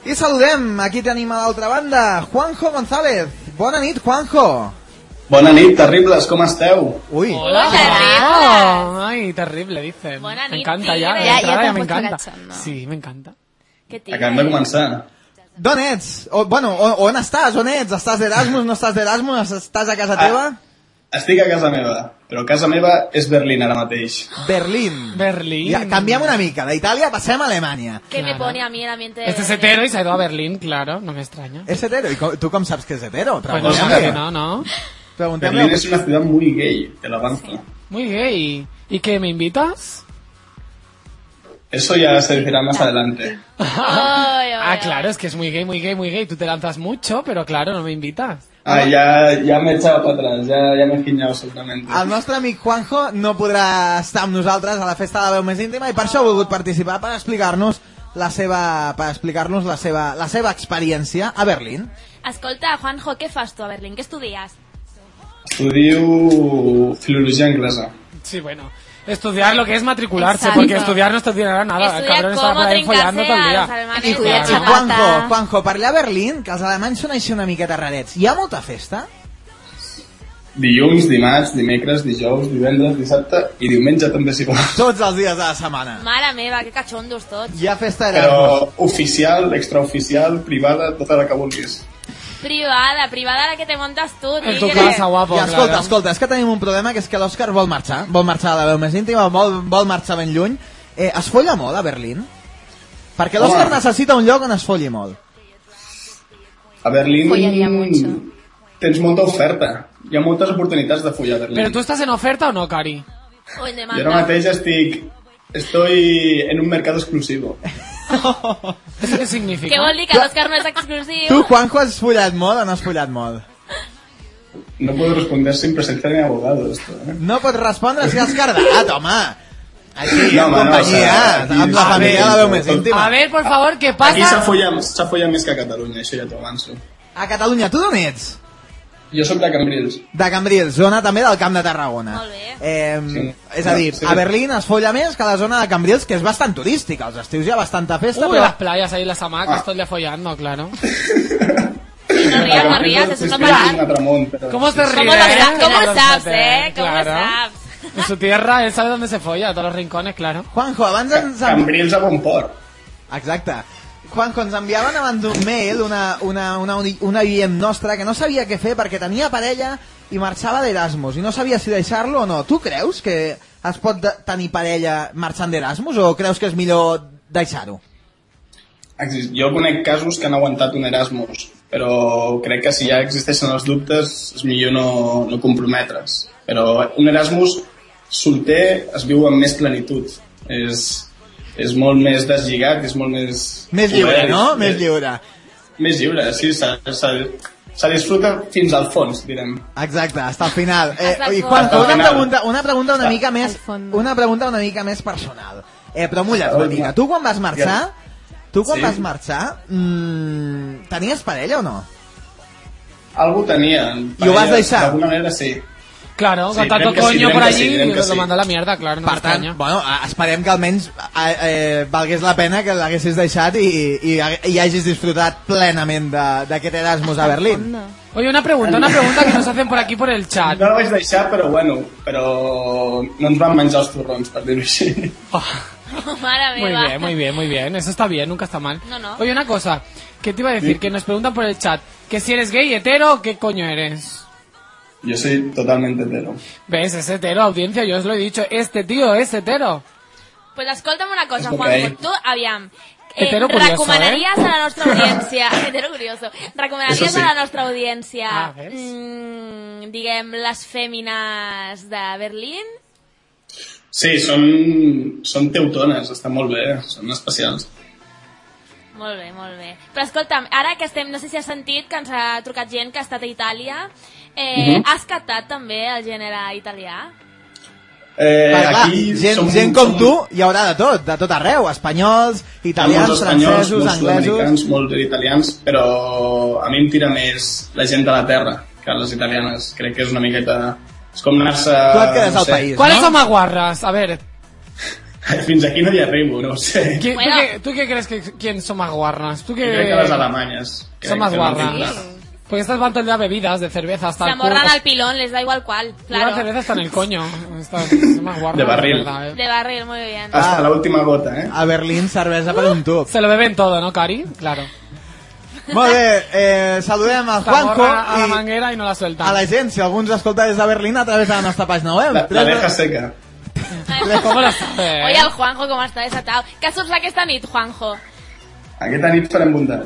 I saludem, aquí tenim a l'altra banda, Juanjo González. Bona nit, Juanjo. Bona nit, terribles, com esteu? Ui, Hola. terrible. Ay, terrible, dicen. Me nit, encanta ya. tigre. de Ya- ya me encanta. Sí, me encanta. Que tigre. Acabem de començar. D'on ets? O, bueno, o, on estàs? On ets? Estàs d'Erasmus? No estàs d'Erasmus? Estàs a casa Ah. teva? Estic a casa meva, però casa meva és Berlín ara mateix. Berlín. Berlín. Ja, canviem una mica. D'Itàlia passem a Alemanya. Que me Claro. pone a mí el ambiente de Este es hetero y se ha ido a Berlín, claro, no me extraña. És hetero? I com, tu com saps que és hetero? Pues no. Preguntem-li. que no, no. Preguntem-li. Berlín es una ciudad muy gay, te lo avanzo. Muy gay. ¿Y qué, me invitas? Eso ya se decidirá más adelante. Ay, ay, ah, ay. claro, es que es muy gay, muy gay, muy gay. Tú te lanzas mucho, pero claro, no me invitas. Ah, ya, ya me he echado para atrás, ya, ya me he giñado absolutamente. El nostre amic Juanjo no podrà estar amb nosaltres a la festa de la veu més íntima i per això ha volgut participar per explicar-nos la seva, per explicar-nos la seva, la seva experiència a Berlín. Escolta, Juanjo, què fas tu a Berlín? Què estudies? Estudio filología inglesa. Sí, bueno. Estudiar lo que es matricularse, Exacto. porque estudiar no estudiará nada. El Estudiar cabrón estará cómo por ahí follando todo el a día. los alemanes. I, i xapata. Juanjo, Juanjo, per allà a Berlín, que els alemanys són així una miqueta rarets, hi ha molta festa? dilluns, dimarts, dimecres, dijous, divendres, dissabte i diumenge també si vols. Tots els dies de la setmana. Mare meva, que catxondos tots. Hi ha festa d'Erasmus. Però oficial, extraoficial, privada, tota la que vulguis. Privada, privada la que te montes tu, En tu tigre. casa, guapo. I escolta, claro. escolta, és que tenim un problema que és que l'Òscar vol marxar, vol marxar a la veu més íntima, vol, vol marxar ben lluny. Eh, es folla molt a Berlín? Perquè l'Òscar necessita un lloc on es folli molt. A Berlín Follaría mucho. tens molta oferta. Hi ha moltes oportunitats de follar a Berlín. Pero tú estás en oferta o no, Cari? O en Jo ara demanda. mateix estic... Estoy en un mercado exclusivo. ¿Eso qué significa? Què vol dir que l'Òscar no és exclusiu? Tu, Juanjo, has follat molt o no has follat molt? No puedo responder sin presencia de mi abogado esto, ¿eh? No pots respondre si has cardat, home. Així, No, en home, no, companyia, o sea, aquí- amb la A família ver, la veu més íntima. A ver, por favor, ¿qué Aquí s'ha follat, s'ha follat més que a Catalunya, això ja t'ho avanço. A Catalunya, tu d'on ets? Jo sóc de Cambrils. De Cambrils, zona també del Camp de Tarragona. Molt bé. Eh, Sí. És a dir, Sí. a Berlín es folla més que a la zona de Cambrils, que és bastant turística. Els estius hi ha bastanta festa, Uy, però... las playas ahí, las hamacas, Ah. todo el día follando, claro. Sí, no rías, no rías, eso no món, però... ¿Cómo te ¿Cómo ríes? lo cómo Claro, saps, eh? ¿Cómo claro. saps? En su tierra, él sabe dónde se folla, a todos los rincones, claro. Juanjo, abans ens... Cambrils a bon port. Exacte. Juanjo, ens enviaven abans d'un mail una, una, una, una oient nostra que no sabia què fer perquè tenia parella i marxava d'Erasmus i no sabia si deixar-lo o no. Tu creus que es pot tenir parella marxant d'Erasmus o creus que és millor deixar-ho? Jo conec casos que han aguantat un Erasmus, però crec que si ja existeixen els dubtes és millor no, no comprometre's. Però un Erasmus solter es viu amb més plenitud. És, és molt més deslligat, és molt més... Més lliure, obert, no? és- Més lliure. Més lliure, sí, se, se, se disfruta fins al fons, direm. Exacte, hasta el final. Eh, I el una final. pregunta, una pregunta una mica més, una pregunta una mica més personal. Eh, però mulla't una mica. Tu quan vas marxar, tu quan Sí. vas marxar, mmm, tenies parella o no? Algú tenia. I ho vas deixar? D'alguna manera sí. Claro, Sí, con tanto que sí, coño por que allí, sí, que sí. manda a la mierda, claro, no Per tant, bueno, esperem que almenys eh, eh, valgués la pena que l'haguessis deixat i, i, i hagis disfrutat plenament de- d'aquest Erasmus a Berlín. Oye, una pregunta, una pregunta que nos hacen por aquí por el chat. No la vaig deixar, però bueno, però no ens van menjar els torrons, per dir-ho així. Oh, Mare muy bien, muy bien, muy bien. Eso está bien, nunca está mal. No, no. Oye, una cosa, ¿qué te iba a decir? Que nos preguntan por el chat, que si eres gay, hetero, ¿qué coño eres? Jo soy totalmente hetero. ¿Ves? Es hetero, audiencia, yo os lo he dicho. Este tío es hetero. Pues escolta'm una cosa, És ok. Juanjo. Tu, aviam, eh, Hetero curioso, recomanaries a la nostra audiència... Hetero curioso. Recomanaries sí. a la nostra audiència, Ah, mm, diguem, les fèmines de Berlín? Sí, són, són teutones, estan molt bé, són especials. Molt bé, molt bé. Però escolta'm, ara que estem, no sé si has sentit que ens ha trucat gent que ha estat a Itàlia, eh, Mhm. has catat també el gènere italià? Eh, Clar, clar, aquí gent, som, gent com som, tu hi haurà de tot, de tot arreu. Espanyols, italians, molts espanyols, francesos, molts anglesos... molts italians, però a mi em tira més la gent de la terra que les italianes. Crec que és una miqueta... És com anar-se... Tu et quedes no al sé. país, ¿Cuáles no? son más guarras? A ver, Fins aquí no hi arribo, no ho sé. ¿quién- Bueno. ¿tú, qué, tú qué crees que quién son más guarras? ¿Tú Jo crec que qué les alemanyes. Más que guarras? Porque estas van todo el día bebidas de cerveza hasta Se amorran al pilón, les da igual cuál, La claro. cerveza está en el coño. Está, es más guarra. De barril. verdad, eh. De barril, muy bien. Hasta la última gota, eh? A Berlín, cervesa per un tub. Se lo beben todo, ¿no, Cari? Claro. Molt bé, eh, saludem Juanjo amorra a la i manguera y no la suelta. a la gent, si algú ens escolta des de Berlín a través de la nostra pàgina web. La, la deja seca. ¿Cómo? Oye, el Juanjo com està desatat. Què surts aquesta nit, Juanjo? Aquesta nit farem bundat.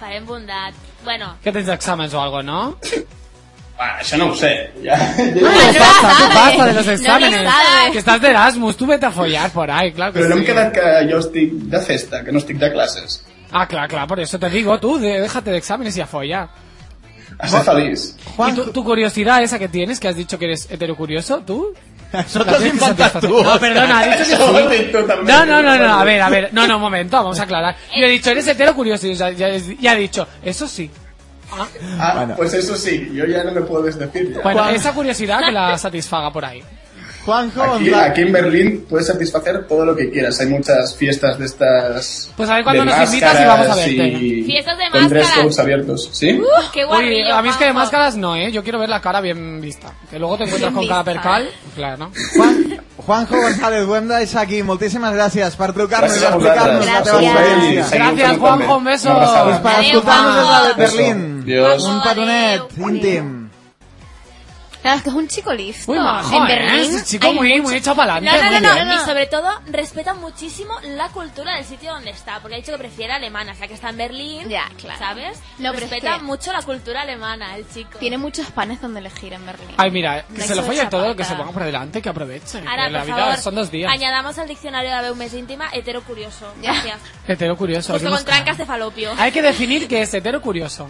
Farem bondat. Bueno, Que tens exàmens o algo, no? Ah, això no ho sé. Ja, ja... ¿Qué no pasa? sabe. ¿Qué pasa de los No exámenes? sabe. que estás de Erasmus, tú vete a follar por ahí, claro que Però no hem sí. quedat que jo estic de festa, que no estic de classes. Ah, claro, claro, por eso te digo, tú, déjate de exámenes y a follar. A ser feliç. ¿Y Juanjo, tu, tu curiosidad esa que tienes, que has dicho que eres heterocurioso, tú? Inventat satisfacer. tu. No, perdona, ha dicho que sí. No, no, no, no, a ver, a ver, no, no, un momento, vamos a aclarar. Yo he dicho, eres heterocurioso y ya, ya, ya he dicho, eso sí. Ah, Ah, Bueno. pues eso sí, yo ya no me puedes decir ya. bueno, esa curiosidad que la satisfaga por ahí. Juanjo, Aquí, aquí en Berlín puedes satisfacer todo lo que quieras. Hay muchas fiestas de estas. Pues a ver cuándo de nos invitas y vamos a máscaras verte. y Fiestas de Con tres máscaras. shows abiertos, ¿sí? Uh, qué Uy, guarrillo, a mí es que de Juanjo. máscaras no, ¿eh? Yo quiero ver la cara bien vista. Que luego te encuentras Bien con cada percal. Claro. Juan, Juanjo González, de deixar aquí. Moltíssimes gràcies per trucar-nos i Gràcies a explicar-nos. Seguiu Gràcies, fent-ho Juanjo, un beso. Pues per Adéu, escoltar-nos des de Juanjo. Berlín. Adiós. Un petonet Adéu. Claro, es que es un chico listo. Muy majo, en ¿eh? Berlín Ese chico muy, mucho- muy echado para No, adelante. no, no, muy no, bien. y sobre todo respeta muchísimo la cultura del sitio donde está, porque ha dicho que prefiere alemana, o sea que está en Berlín, Ya, claro. ¿sabes? No, pero es respeta que- mucho la cultura alemana, el chico. Tiene muchos panes donde elegir en Berlín. Ay, mira, que No se lo hizo folle todo, que se ponga por delante, que aproveche. Ara, que la vida favor, son dos días. añadamos al diccionario de la veu més íntima hetero curioso. Gracias. Hetero curioso. Justo con trancas de falopio. Hay que definir qué es hetero curioso.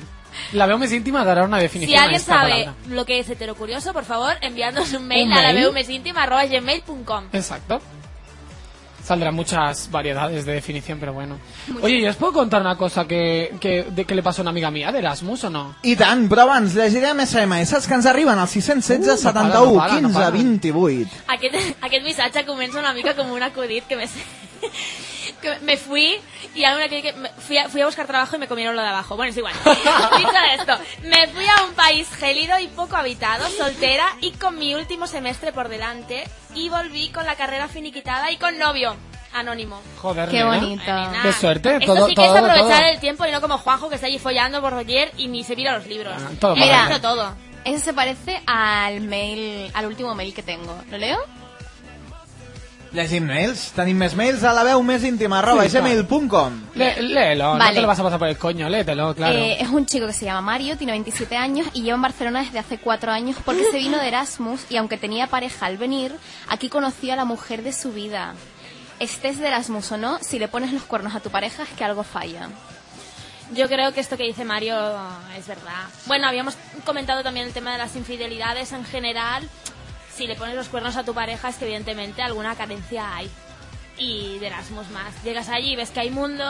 La veo más íntima dará una Si definición a alguien esta sabe palabra. lo que es hetero curioso, por favor, enviándonos un mail ¿Un a la mail? gmail.com. Exacto. Saldrán muchas variedades de definición, pero bueno. Oye, ¿yo os puedo contar una cosa que, que, de, que le pasó a una amiga mía de Erasmus o no? I tant, però abans llegirem SMS que ens arriben al 616 Uh, no para, 71 no para, no 15 para. 28. Aquest, aquest missatge comença una mica com un acudit que me, que me fui y a una que, fui, a, fui a buscar trabajo y me comieron lo de abajo. Bueno, es igual. Dicho esto, me fui a un país gélido y poco habitado, soltera y con mi último semestre por delante y volví con la carrera finiquitada y con novio anónimo. Joder, Qué nena. bonito. Qué suerte, Esto todo, sí que es todo, aprovechar todo. el tiempo y no como Juanjo que está allí follando por doquier y ni se mira los libros. Ah, todo Mira, todo. Eso se parece al mail, al último mail que tengo. ¿Lo leo? Llegim mails. Tenim més mails a la veu més íntima arroba Sí, gmail.com. Lé- léelo, no Vale. te lo vas a pasar por el coño, léetelo, claro. Eh, es un chico que se llama Mario, tiene 27 años y lleva en Barcelona desde hace 4 años porque se vino de Erasmus y aunque tenía pareja al venir, aquí conoció a la mujer de su vida. Estés de Erasmus o no, si le pones los cuernos a tu pareja es que algo falla. Yo creo que esto que dice Mario es verdad. Bueno, habíamos comentado también el tema de las infidelidades en general. Si le pones los cuernos a tu pareja es que evidentemente alguna carencia hay. Y de Erasmus más. Llegas allí y ves que hay mundo.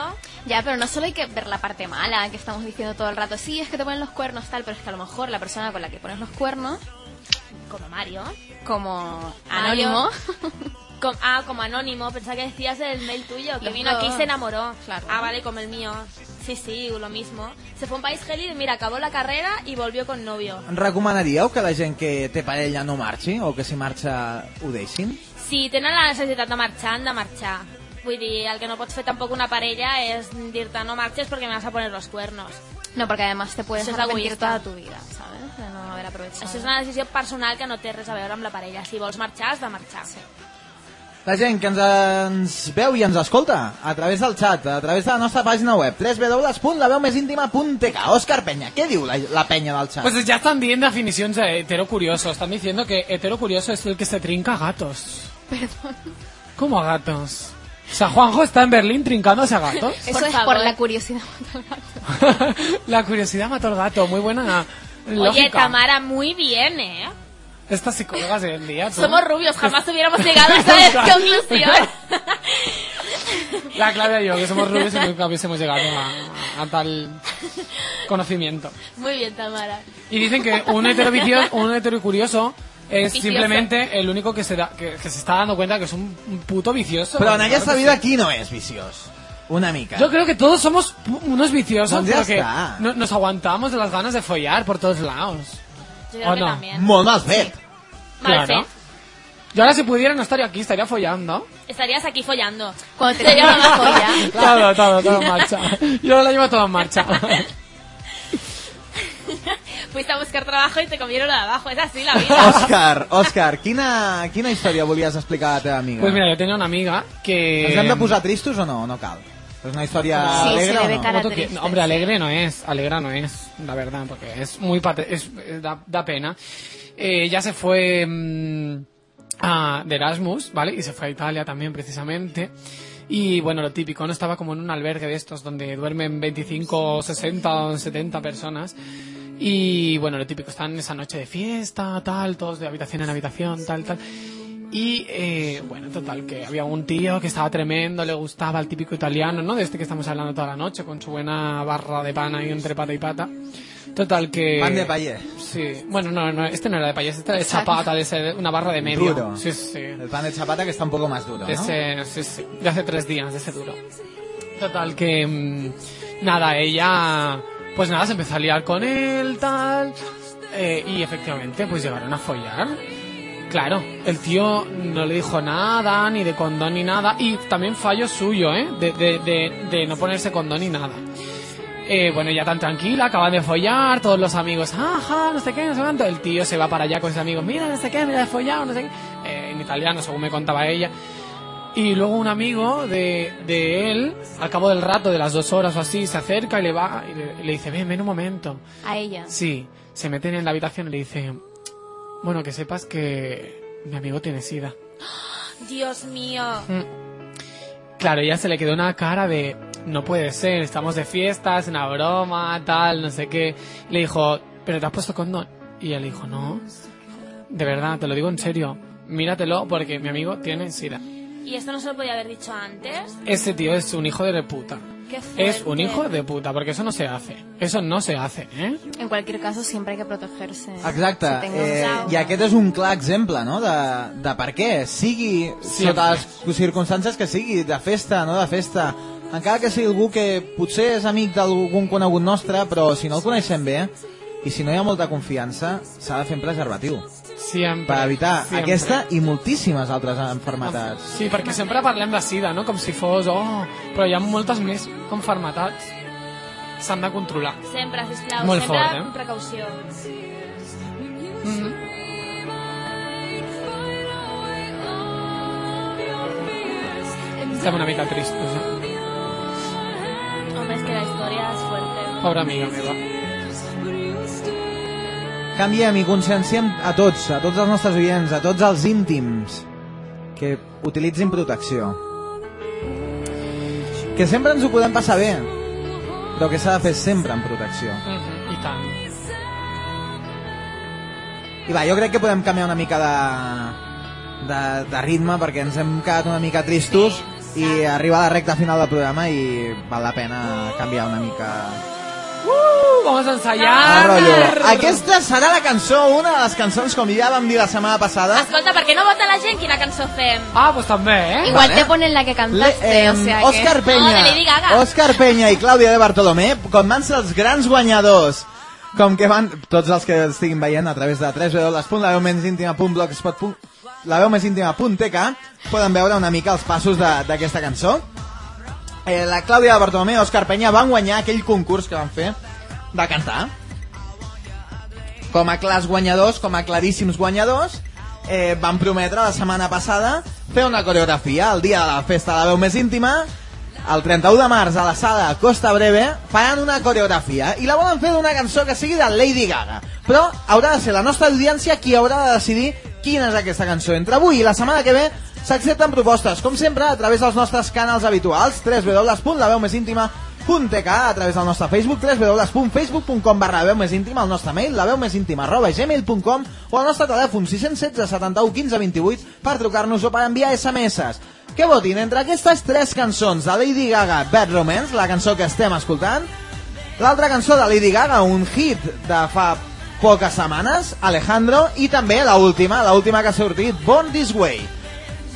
Ya, pero no solo hay que ver la parte mala que estamos diciendo todo el rato. Sí, es que te ponen los cuernos tal, pero es que a lo mejor la persona con la que pones los cuernos, Como Mario. como Mario. Com- ah, como anónimo. Pensaba que decías del mail tuyo. Que Los vino aquí y dos. se enamoró. Claro. Ah, vale, como el mío. Sí, sí, lo mismo. Se fue a un país gélido y mira, acabó la carrera y volvió con novio. Recomanaríeu que la gent que té parella no marxi o que si marxa ho deixin? Si tenen la necessitat de marxar, han de marxar. Vull dir, el que no pots fer tampoc una parella és dir-te no marxes perquè me vas a poner los cuernos. no, porque además te puedes es arrepentir toda tu vida, ¿sabes? De no haber aprovechado. Això és una decisió personal que no té res a veure amb la parella. Si vols marxar, has de marxar. La gent que ens, ens veu i ens escolta a través del xat, a través de la nostra pàgina web www.laveumésíntima.tk Òscar Penya, què diu la, la penya del xat? Pues ya están diciendo definiciones de hetero curioso. Están diciendo que hetero curioso es el que se trinca a gatos. Perdón. ¿Cómo a gatos? O sea, Juanjo está en Berlín trincándose a gatos. Eso Por es favor. por la curiosidad. La curiosidad mató al gato. Muy buena Oye, lógica. Tamara, muy bien, ¿eh? Estas psicólogas de hoy en día. tú. Somos rubios, jamás hubiéramos llegado a esa conclusión. La Claudia y yo, que somos rubios y nunca hubiésemos llegado a, a tal conocimiento. Muy bien, Tamara. Y dicen que un hetero, vicio- un hetero curioso es Vicioso. simplemente el único que se, da, que, que se está dando cuenta que es un, un puto vicioso. Però en Claro vida sí. qui no és viciós? Una mica. Yo creo que todos somos unos viciosos Pues porque no- nos aguantamos de las ganas de follar por todos lados. Yo creo ¿O que no? también. Mal Claro. Yo ahora si pudiera no estaría aquí, estaría follando. Estarías aquí follando. Cuando te llevan la joya. Todo, todo, todo en marcha. Yo lo llevo todo en marcha. Fuiste a buscar trabajo y te comieron lo de abajo. Es así la vida. Òscar, Òscar, quina, quina història volies explicar a la teva amiga? Pues mira, yo tenía una amiga que... Ens hem de posar tristos o no? No cal. És una història Sí, alegre se le ve cara que- hombre, sí. alegre no es, alegre no es, la verdad, porque es muy pate- es, es- da, da pena. Eh, ya se fue mm, a, de Erasmus, ¿vale? Y se fue a Italia también, precisamente. Y bueno, lo típico, ¿no? Estaba como en un albergue de estos donde duermen 25, 60 o 70 personas. Y bueno, lo típico, están esa noche de fiesta, tal, todos de habitación en habitación, tal, tal. Y eh, bueno, total, que había un tío que estaba tremendo, le gustaba el típico italiano, ¿no? De este que estamos hablando toda la noche, con su buena barra de pan ahí entre pata y pata. Total que... Pan de payés. Sí. Bueno, no, no, este no era de payés, este era de chapata, de ese- una barra de medio. Duro. Sí, sí. El pan de chapata que está un poco más duro, De ¿no? ese, sí, sí, de hace tres días, de ese duro. Total que... mm, nada, ella... Pues nada, se empezó a liar con él, tal... eh, y efectivamente, pues llegaron a follar. Claro, el tío no le dijo nada, ni de condón ni nada, y también fallo suyo, ¿eh? De, de, de, de no ponerse condón ni nada. Eh, bueno, ya tan tranquila, acaban de follar, todos los amigos, ajá, no sé qué, no sé cuánto. El tío se va para allá con sus amigos, mira, no sé qué, mira, he follado, no sé qué. Eh, en italiano, según me contaba ella. Y luego un amigo de, de él, al cabo del rato, de las dos horas o así, se acerca y le va y le, y le dice, ven, ven un momento. A ella. Sí, se meten en la habitación y le dice, bueno, que sepas que mi amigo tiene sida. Dios mío. Claro, ella se le quedó una cara de, no puede ser, estamos de fiesta, es una broma, tal, no sé qué. Le dijo, ¿pero te has puesto condón? Y él dijo, no, de verdad, te lo digo en serio, míratelo porque mi amigo tiene sida. ¿Y esto no se lo podía haber dicho antes? Ese tío es un hijo de puta. Es un hijo de puta, porque eso no se hace. Eso no se hace, ¿eh? En cualquier caso, siempre hay que protegerse. Exacte, Si eh, i aquest és un clar exemple no? de, de per què, sigui Sempre. sota les circumstàncies que sigui, de festa, no de festa, encara que sigui algú que potser és amic d'algun conegut nostre, però si no el coneixem bé, i si no hi ha molta confiança, s'ha de fer en preservatiu, Siempre. per evitar siempre. aquesta i moltíssimes altres enfermetats. Sí, perquè sempre parlem de sida, no? Com si fos, oh, però hi ha moltes més confermetats. S'han de controlar. Sempre, sisplau, Molt sempre fort, eh? amb precaució. Estem una mica tristos, eh? Home, és que la història és fuerte. Pobra amiga meva. Canviem i conscienciem a tots, a tots els nostres oients, a tots els íntims, que utilitzin protecció. Que sempre ens ho podem passar bé, però que s'ha de fer sempre amb protecció. Mhm, I tant. I va, jo crec que podem canviar una mica de, de, de ritme perquè ens hem quedat una mica tristos i arriba a la recta final del programa i val la pena canviar una mica vamos a el ensayar. rotllo. Aquesta serà la cançó, una de les cançons, com ja vam dir la setmana passada. Escolta, per què no vota la gent quina cançó fem? Ah, pues també, eh? Igual Vale. te ponen la que cantaste, Le- o sea Òscar que... Penya, No. Òscar Penya i Clàudia de Bartolomé, com van ser els grans guanyadors, com que van, tots els que estiguin veient a través de www.laveumésíntima.blogspot.com laveumésíntima.tk poden veure una mica els passos de- d'aquesta cançó. Eh, la Clàudia de Bartolomé i Òscar Penya van guanyar aquell concurs que van fer de cantar. Com a clars guanyadors, com a claríssims guanyadors, eh, van prometre la setmana passada fer una coreografia. El dia de la festa de la veu més íntima el 31 de març a la sala Costa Breve faran una coreografia i la volen fer d'una cançó que sigui de Lady Gaga. Però haurà de ser la nostra audiència qui haurà de decidir quina és aquesta cançó. Entre avui i la setmana que ve s'accepten propostes com sempre a través dels nostres canals habituals www.laveumésíntima.tk a través del nostre Facebook www.facebook.com barra veu més íntima el nostre mail la veu més íntima arroba gmail.com o el nostre telèfon 616 71 15 28 per trucar-nos o per enviar SMS que votin entre aquestes tres cançons de Lady Gaga Bad Romance, la cançó que estem escoltant l'altra cançó de Lady Gaga un hit de fa poques setmanes Alejandro i també la última, la última que ha sortit Born This Way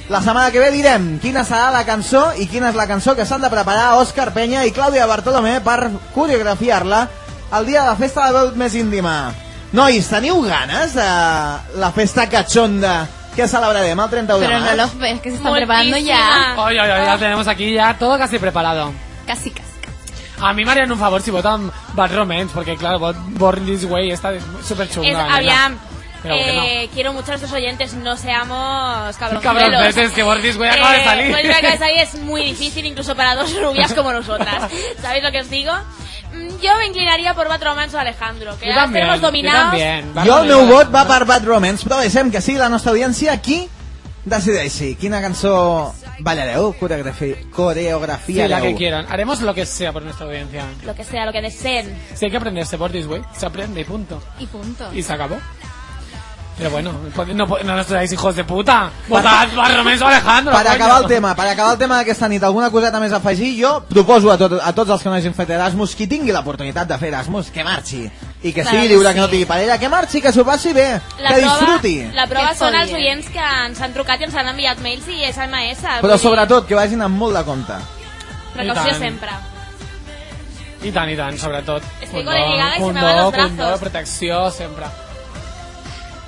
la setmana que ve direm quina serà la cançó i quina és la cançó que s'han de preparar Òscar Penya i Clàudia Bartolomé per coreografiar-la el dia de la festa de la veu més íntima. Nois, teniu ganes de la festa cachonda que celebrarem el 31 de Pero no març? los ves que se están preparando ya. Ay, ay, ay, ya tenemos aquí ya todo casi preparado. Casi, casi. A mí me harían un favor si votan Bad Romance, porque claro, Born This Way está súper chunga. Es, nena. Eh, quiero mucho a nuestros oyentes, no seamos cabroncelos. Cabroncetes, que Born This Way acaba de salir. This Way acaba de salir es muy difícil incluso para dos rubias como nosotras. ¿Sabéis lo que os digo? Mm, Yo me inclinaría por Bad Romance o Alejandro, que ya tenemos yo dominados. Jo el meu Romance. vot va per Bad Romance, però deixem que sigui la nostra audiència qui decideixi quina cançó ballareu, coreografi Sí, coreografiareu. la que quieran. Haremos lo que sea por nuestra audiencia. Lo que sea, lo que deseen. Si hay que aprenderse por This Way, se aprende y punto. Y punto. Y se acabó. Pero bueno, no, no nos seáis hijos de puta. Votad Bad Romance o Alejandro. Per coño. acabar el tema, per acabar el tema d'aquesta nit, alguna coseta més a afegir, jo proposo a, tot, a tots els que no hagin fet Erasmus, qui tingui l'oportunitat de fer Erasmus, que marxi. i que Claro sigui que lliure, sí. que no tingui parella, que marxi, que s'ho passi bé, La que prova, disfruti. la prova Que són els oients que ens han trucat i ens han enviat mails i SMS. Però dir, sobretot que vagin amb molt de compte. Precaució sempre. I tant, i tant, sobretot. Estoy Condó, condó, condó, protecció, sempre.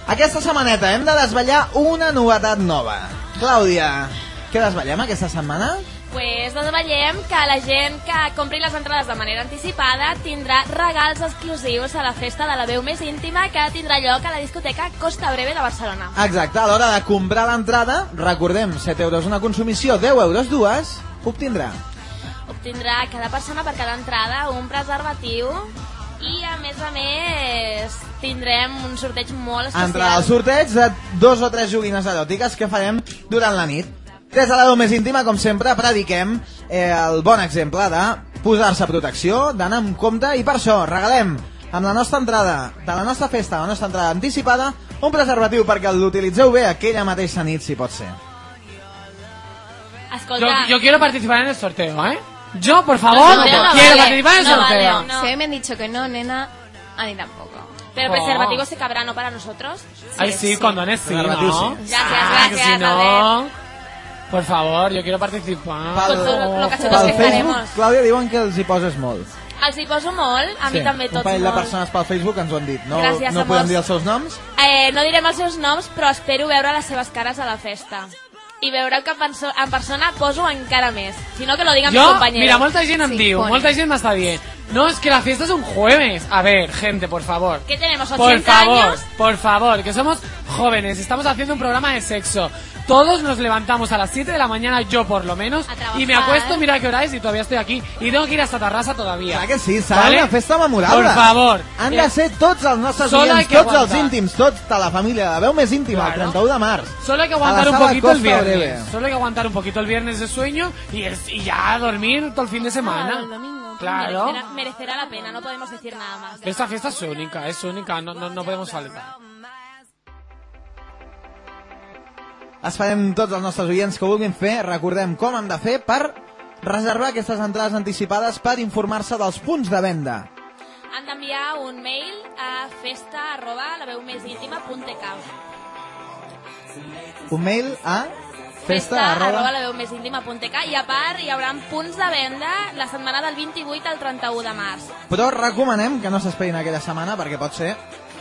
Aquesta setmaneta hem de desvetllar una novetat nova. Clàudia, què desvetllem aquesta setmana? Pues desvetllem que la gent que compri les entrades de manera anticipada tindrà regals exclusius a la festa de la veu més íntima que tindrà lloc a la discoteca Costa Breve de Barcelona. Exacte, a l'hora de comprar l'entrada, recordem, 7 euros una consumició, 10 euros dues, obtindrà. Obtindrà cada persona per cada entrada un preservatiu més a més tindrem un sorteig molt especial. Entre el sorteig de dos o tres joguines eròtiques que farem durant la nit. Des de la més íntima, com sempre, prediquem eh, el bon exemple de posar-se protecció, d'anar amb compte, i per això regalem amb la nostra entrada, de la nostra festa, la nostra entrada anticipada, un preservatiu perquè l'utilitzeu bé aquella mateixa nit, si pot ser. Yo, Escolta, yo quiero participar en el sorteo, ¿eh? Yo, por favor, No, no, no quiero vale. participar en el No sorteo. vale, no. Si me han dicho que no, nena, a mí tampoco. pero Oh. preservativo se cabrá, ¿no para nosotros? Ay, sí, condones sí, ¿no? sí. Gracias, Ah, que gracias, si no... Por favor, yo quiero participar. Pel, Con todo lo cachotos pel que Facebook, estaremos. Clàudia, diuen que els hi poses molt. Els hi poso molt, a mi també un tots parell de molt. persones pel Facebook ens ho han dit. No, Gràcies, no amors. podem dir els seus noms? Eh, no direm els seus noms, però espero veure les seves cares a la festa. I veureu que en, perso en persona poso encara més. Si no, que lo digan mis compañeros. mira, molta gent em Sí, diu, pone. molta gent m'està dient, no, es que la fiesta es un jueves. A ver, gente, por favor. ¿Qué tenemos, 80 Por favor, años? por favor, que somos jóvenes, estamos haciendo un programa de sexo. Todos nos levantamos a las 7 de la mañana, yo por lo menos, trabajar. y me acuesto, mira qué hora es y todavía estoy aquí. Y tengo que ir hasta Tarrasa todavía. Clar que sí, serà Vale? una festa memorable. Por favor. Han Eh, de ser tots els nostres solo hay oients, que tots els aguantar. íntims, tota la família la veu més íntima, el Claro. 31 de març. Solo hay que A aguantar la un sala poquito el Costa viernes. Breve. Solo hay que aguantar un poquito el viernes de sueño y, es- y ya dormir todo el fin de semana. Claro. Merecerá, merecerá la pena, no podemos decir nada más. Esta fiesta es única, es única, no, no, no podemos faltar. Es farem tots els nostres oients que ho vulguin fer. Recordem com han de fer per reservar aquestes entrades anticipades per informar-se dels punts de venda. Han d'enviar un mail a festa arroba laveumésíntima.tk Un mail a festa festa arroba arroba... laveumésíntima.tk i a part hi haurà punts de venda la setmana del 28 al 31 de març. Però recomanem que no s'esperin aquella setmana perquè pot ser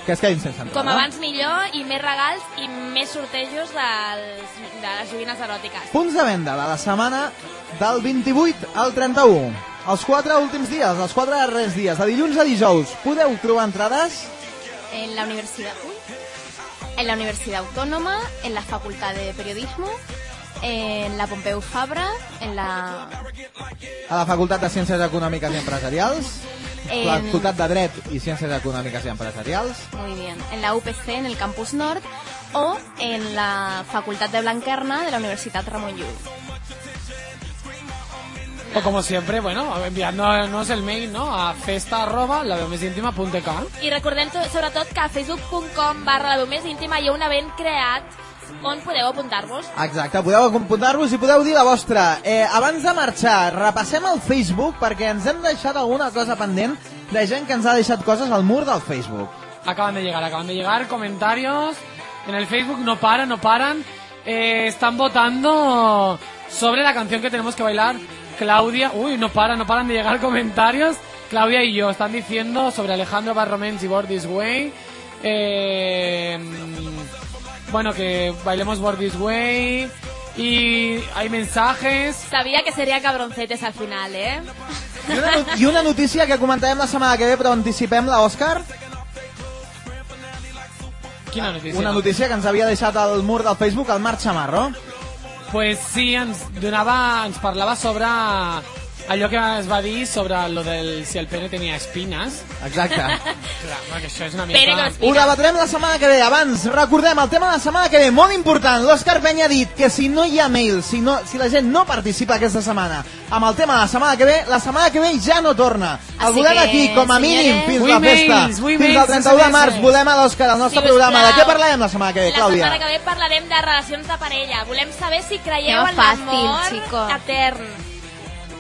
que es quedin sense entrada. Com abans millor i més regals i més sortejos dels, de les joguines eròtiques. Punts de venda de la setmana del 28 al 31. Els quatre últims dies, els quatre darrers dies, de dilluns a dijous, podeu trobar entrades En la universidad, uy, en la Universidad Autónoma, en la Facultad de Periodismo, en la Pompeu Fabra, en la a la Facultat de Ciències Econòmiques i Empresarials, la En- Facultat de Dret i Ciències Econòmiques i Empresarials, muy bien, en la UPC, en el Campus Nord o en la Facultad de Blanquerna de la Universidad Ramon Llull. O como siempre, bueno, enviándonos el mail, ¿no? A festa arroba laveumésíntima.k I recordem to- sobretot que a facebook.com barra la veu més íntima hi ha un event creat on podeu apuntar-vos. Exacte, podeu apuntar-vos i podeu dir la vostra. Eh, abans de marxar, repassem el Facebook perquè ens hem deixat alguna cosa pendent de gent que ens ha deixat coses al mur del Facebook. Acaban de llegar, acaban de llegar comentarios en el Facebook, no paran, no paran. Eh, están votando sobre la canción que tenemos que bailar. Claudia, uy, no paran, no paran de llegar comentarios. Claudia y yo están diciendo sobre Alejandro Barromens y Born This Way. Eh, bueno, que bailemos Born This Way. Y hay mensajes. Sabia que seria cabroncetes al final, eh? I una, no- I una notícia que comentarem la setmana que ve, però anticipem la Òscar. Quina notícia? Una notícia que ens havia deixat al mur del Facebook el Marc Chamarro. Pues sí, ens donava, ens parlava sobre allò que es va dir sobre lo del si el pene tenia espines. Exacte. Clar, perquè això és una mica... Ho debatrem la setmana que ve. Abans, recordem el tema de la setmana que ve, molt important. L'Òscar Penya ha dit que si no hi ha mail, si, no, si la gent no participa aquesta setmana amb el tema de la setmana que ve, la setmana que ve ja no torna. El Així volem que, aquí, com a mínim, senyores, fins Vull la festa. mails, fins mails, al 31 de març volem a l'Òscar, al nostre Si programa. De què parlarem la setmana que ve, La Clàudia? setmana que ve parlarem de relacions de parella. Volem saber si creieu No en l'amor etern.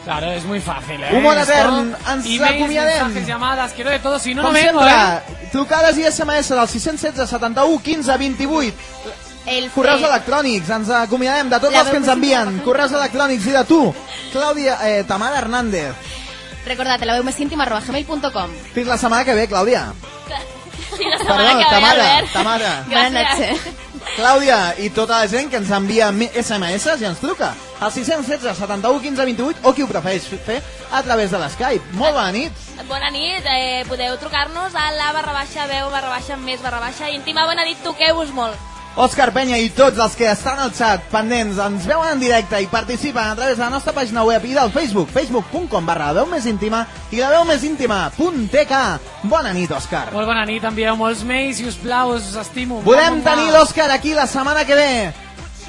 Claro, es muy fácil, ¿eh? Humor etern, ens emails, acomiadem. mensajes, llamadas, quiero de todo, si no, Com no vengo, sempre, ¿eh? trucades i SMS del 616 71 15 28. El Correus fe- electrònics, ens acomiadem de tots La els que ens envien. Correus electrònics i de tu, Clàudia eh, Tamara Hernández. Recordate, la veu més íntima arroba gmail.com. Fins la setmana que ve, Clàudia. Sí, la Perdó, setmana que ve, Tamara, Albert. Tamara. Buenas Gràcies. noches. Clàudia i tota la gent que ens envia SMS i ens truca al 616 71 15 28 o qui ho prefereix fer a través de l'Skype. Molt bona nit. Bona nit, eh, podeu trucar-nos a la barra baixa, veu barra baixa, més barra baixa, íntima, bona nit, toqueu-vos molt. Òscar Penya i tots els que estan al xat pendents ens veuen en directe i participen a través de la nostra pàgina web i del Facebook, facebook.com barra la veu més íntima i la veu més íntima.tk. Bona nit, Òscar. Molt bona nit, envieu molts mails, si us plau, us estimo. Volem tenir l'Òscar aquí la setmana que ve.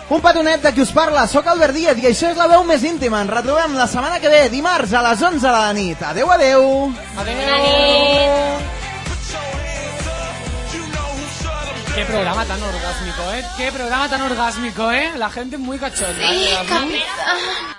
Un petonet de qui us parla, sóc Albert Díaz i això és la veu més íntima. Ens retrobem la setmana que ve, dimarts a les 11 de la nit. Adeu, adeu. Adeu. Bona nit. Qué programa tan orgásmico, ¿eh? Qué programa tan orgásmico, ¿eh? La gente muy cachonda. Sí, ¿eh?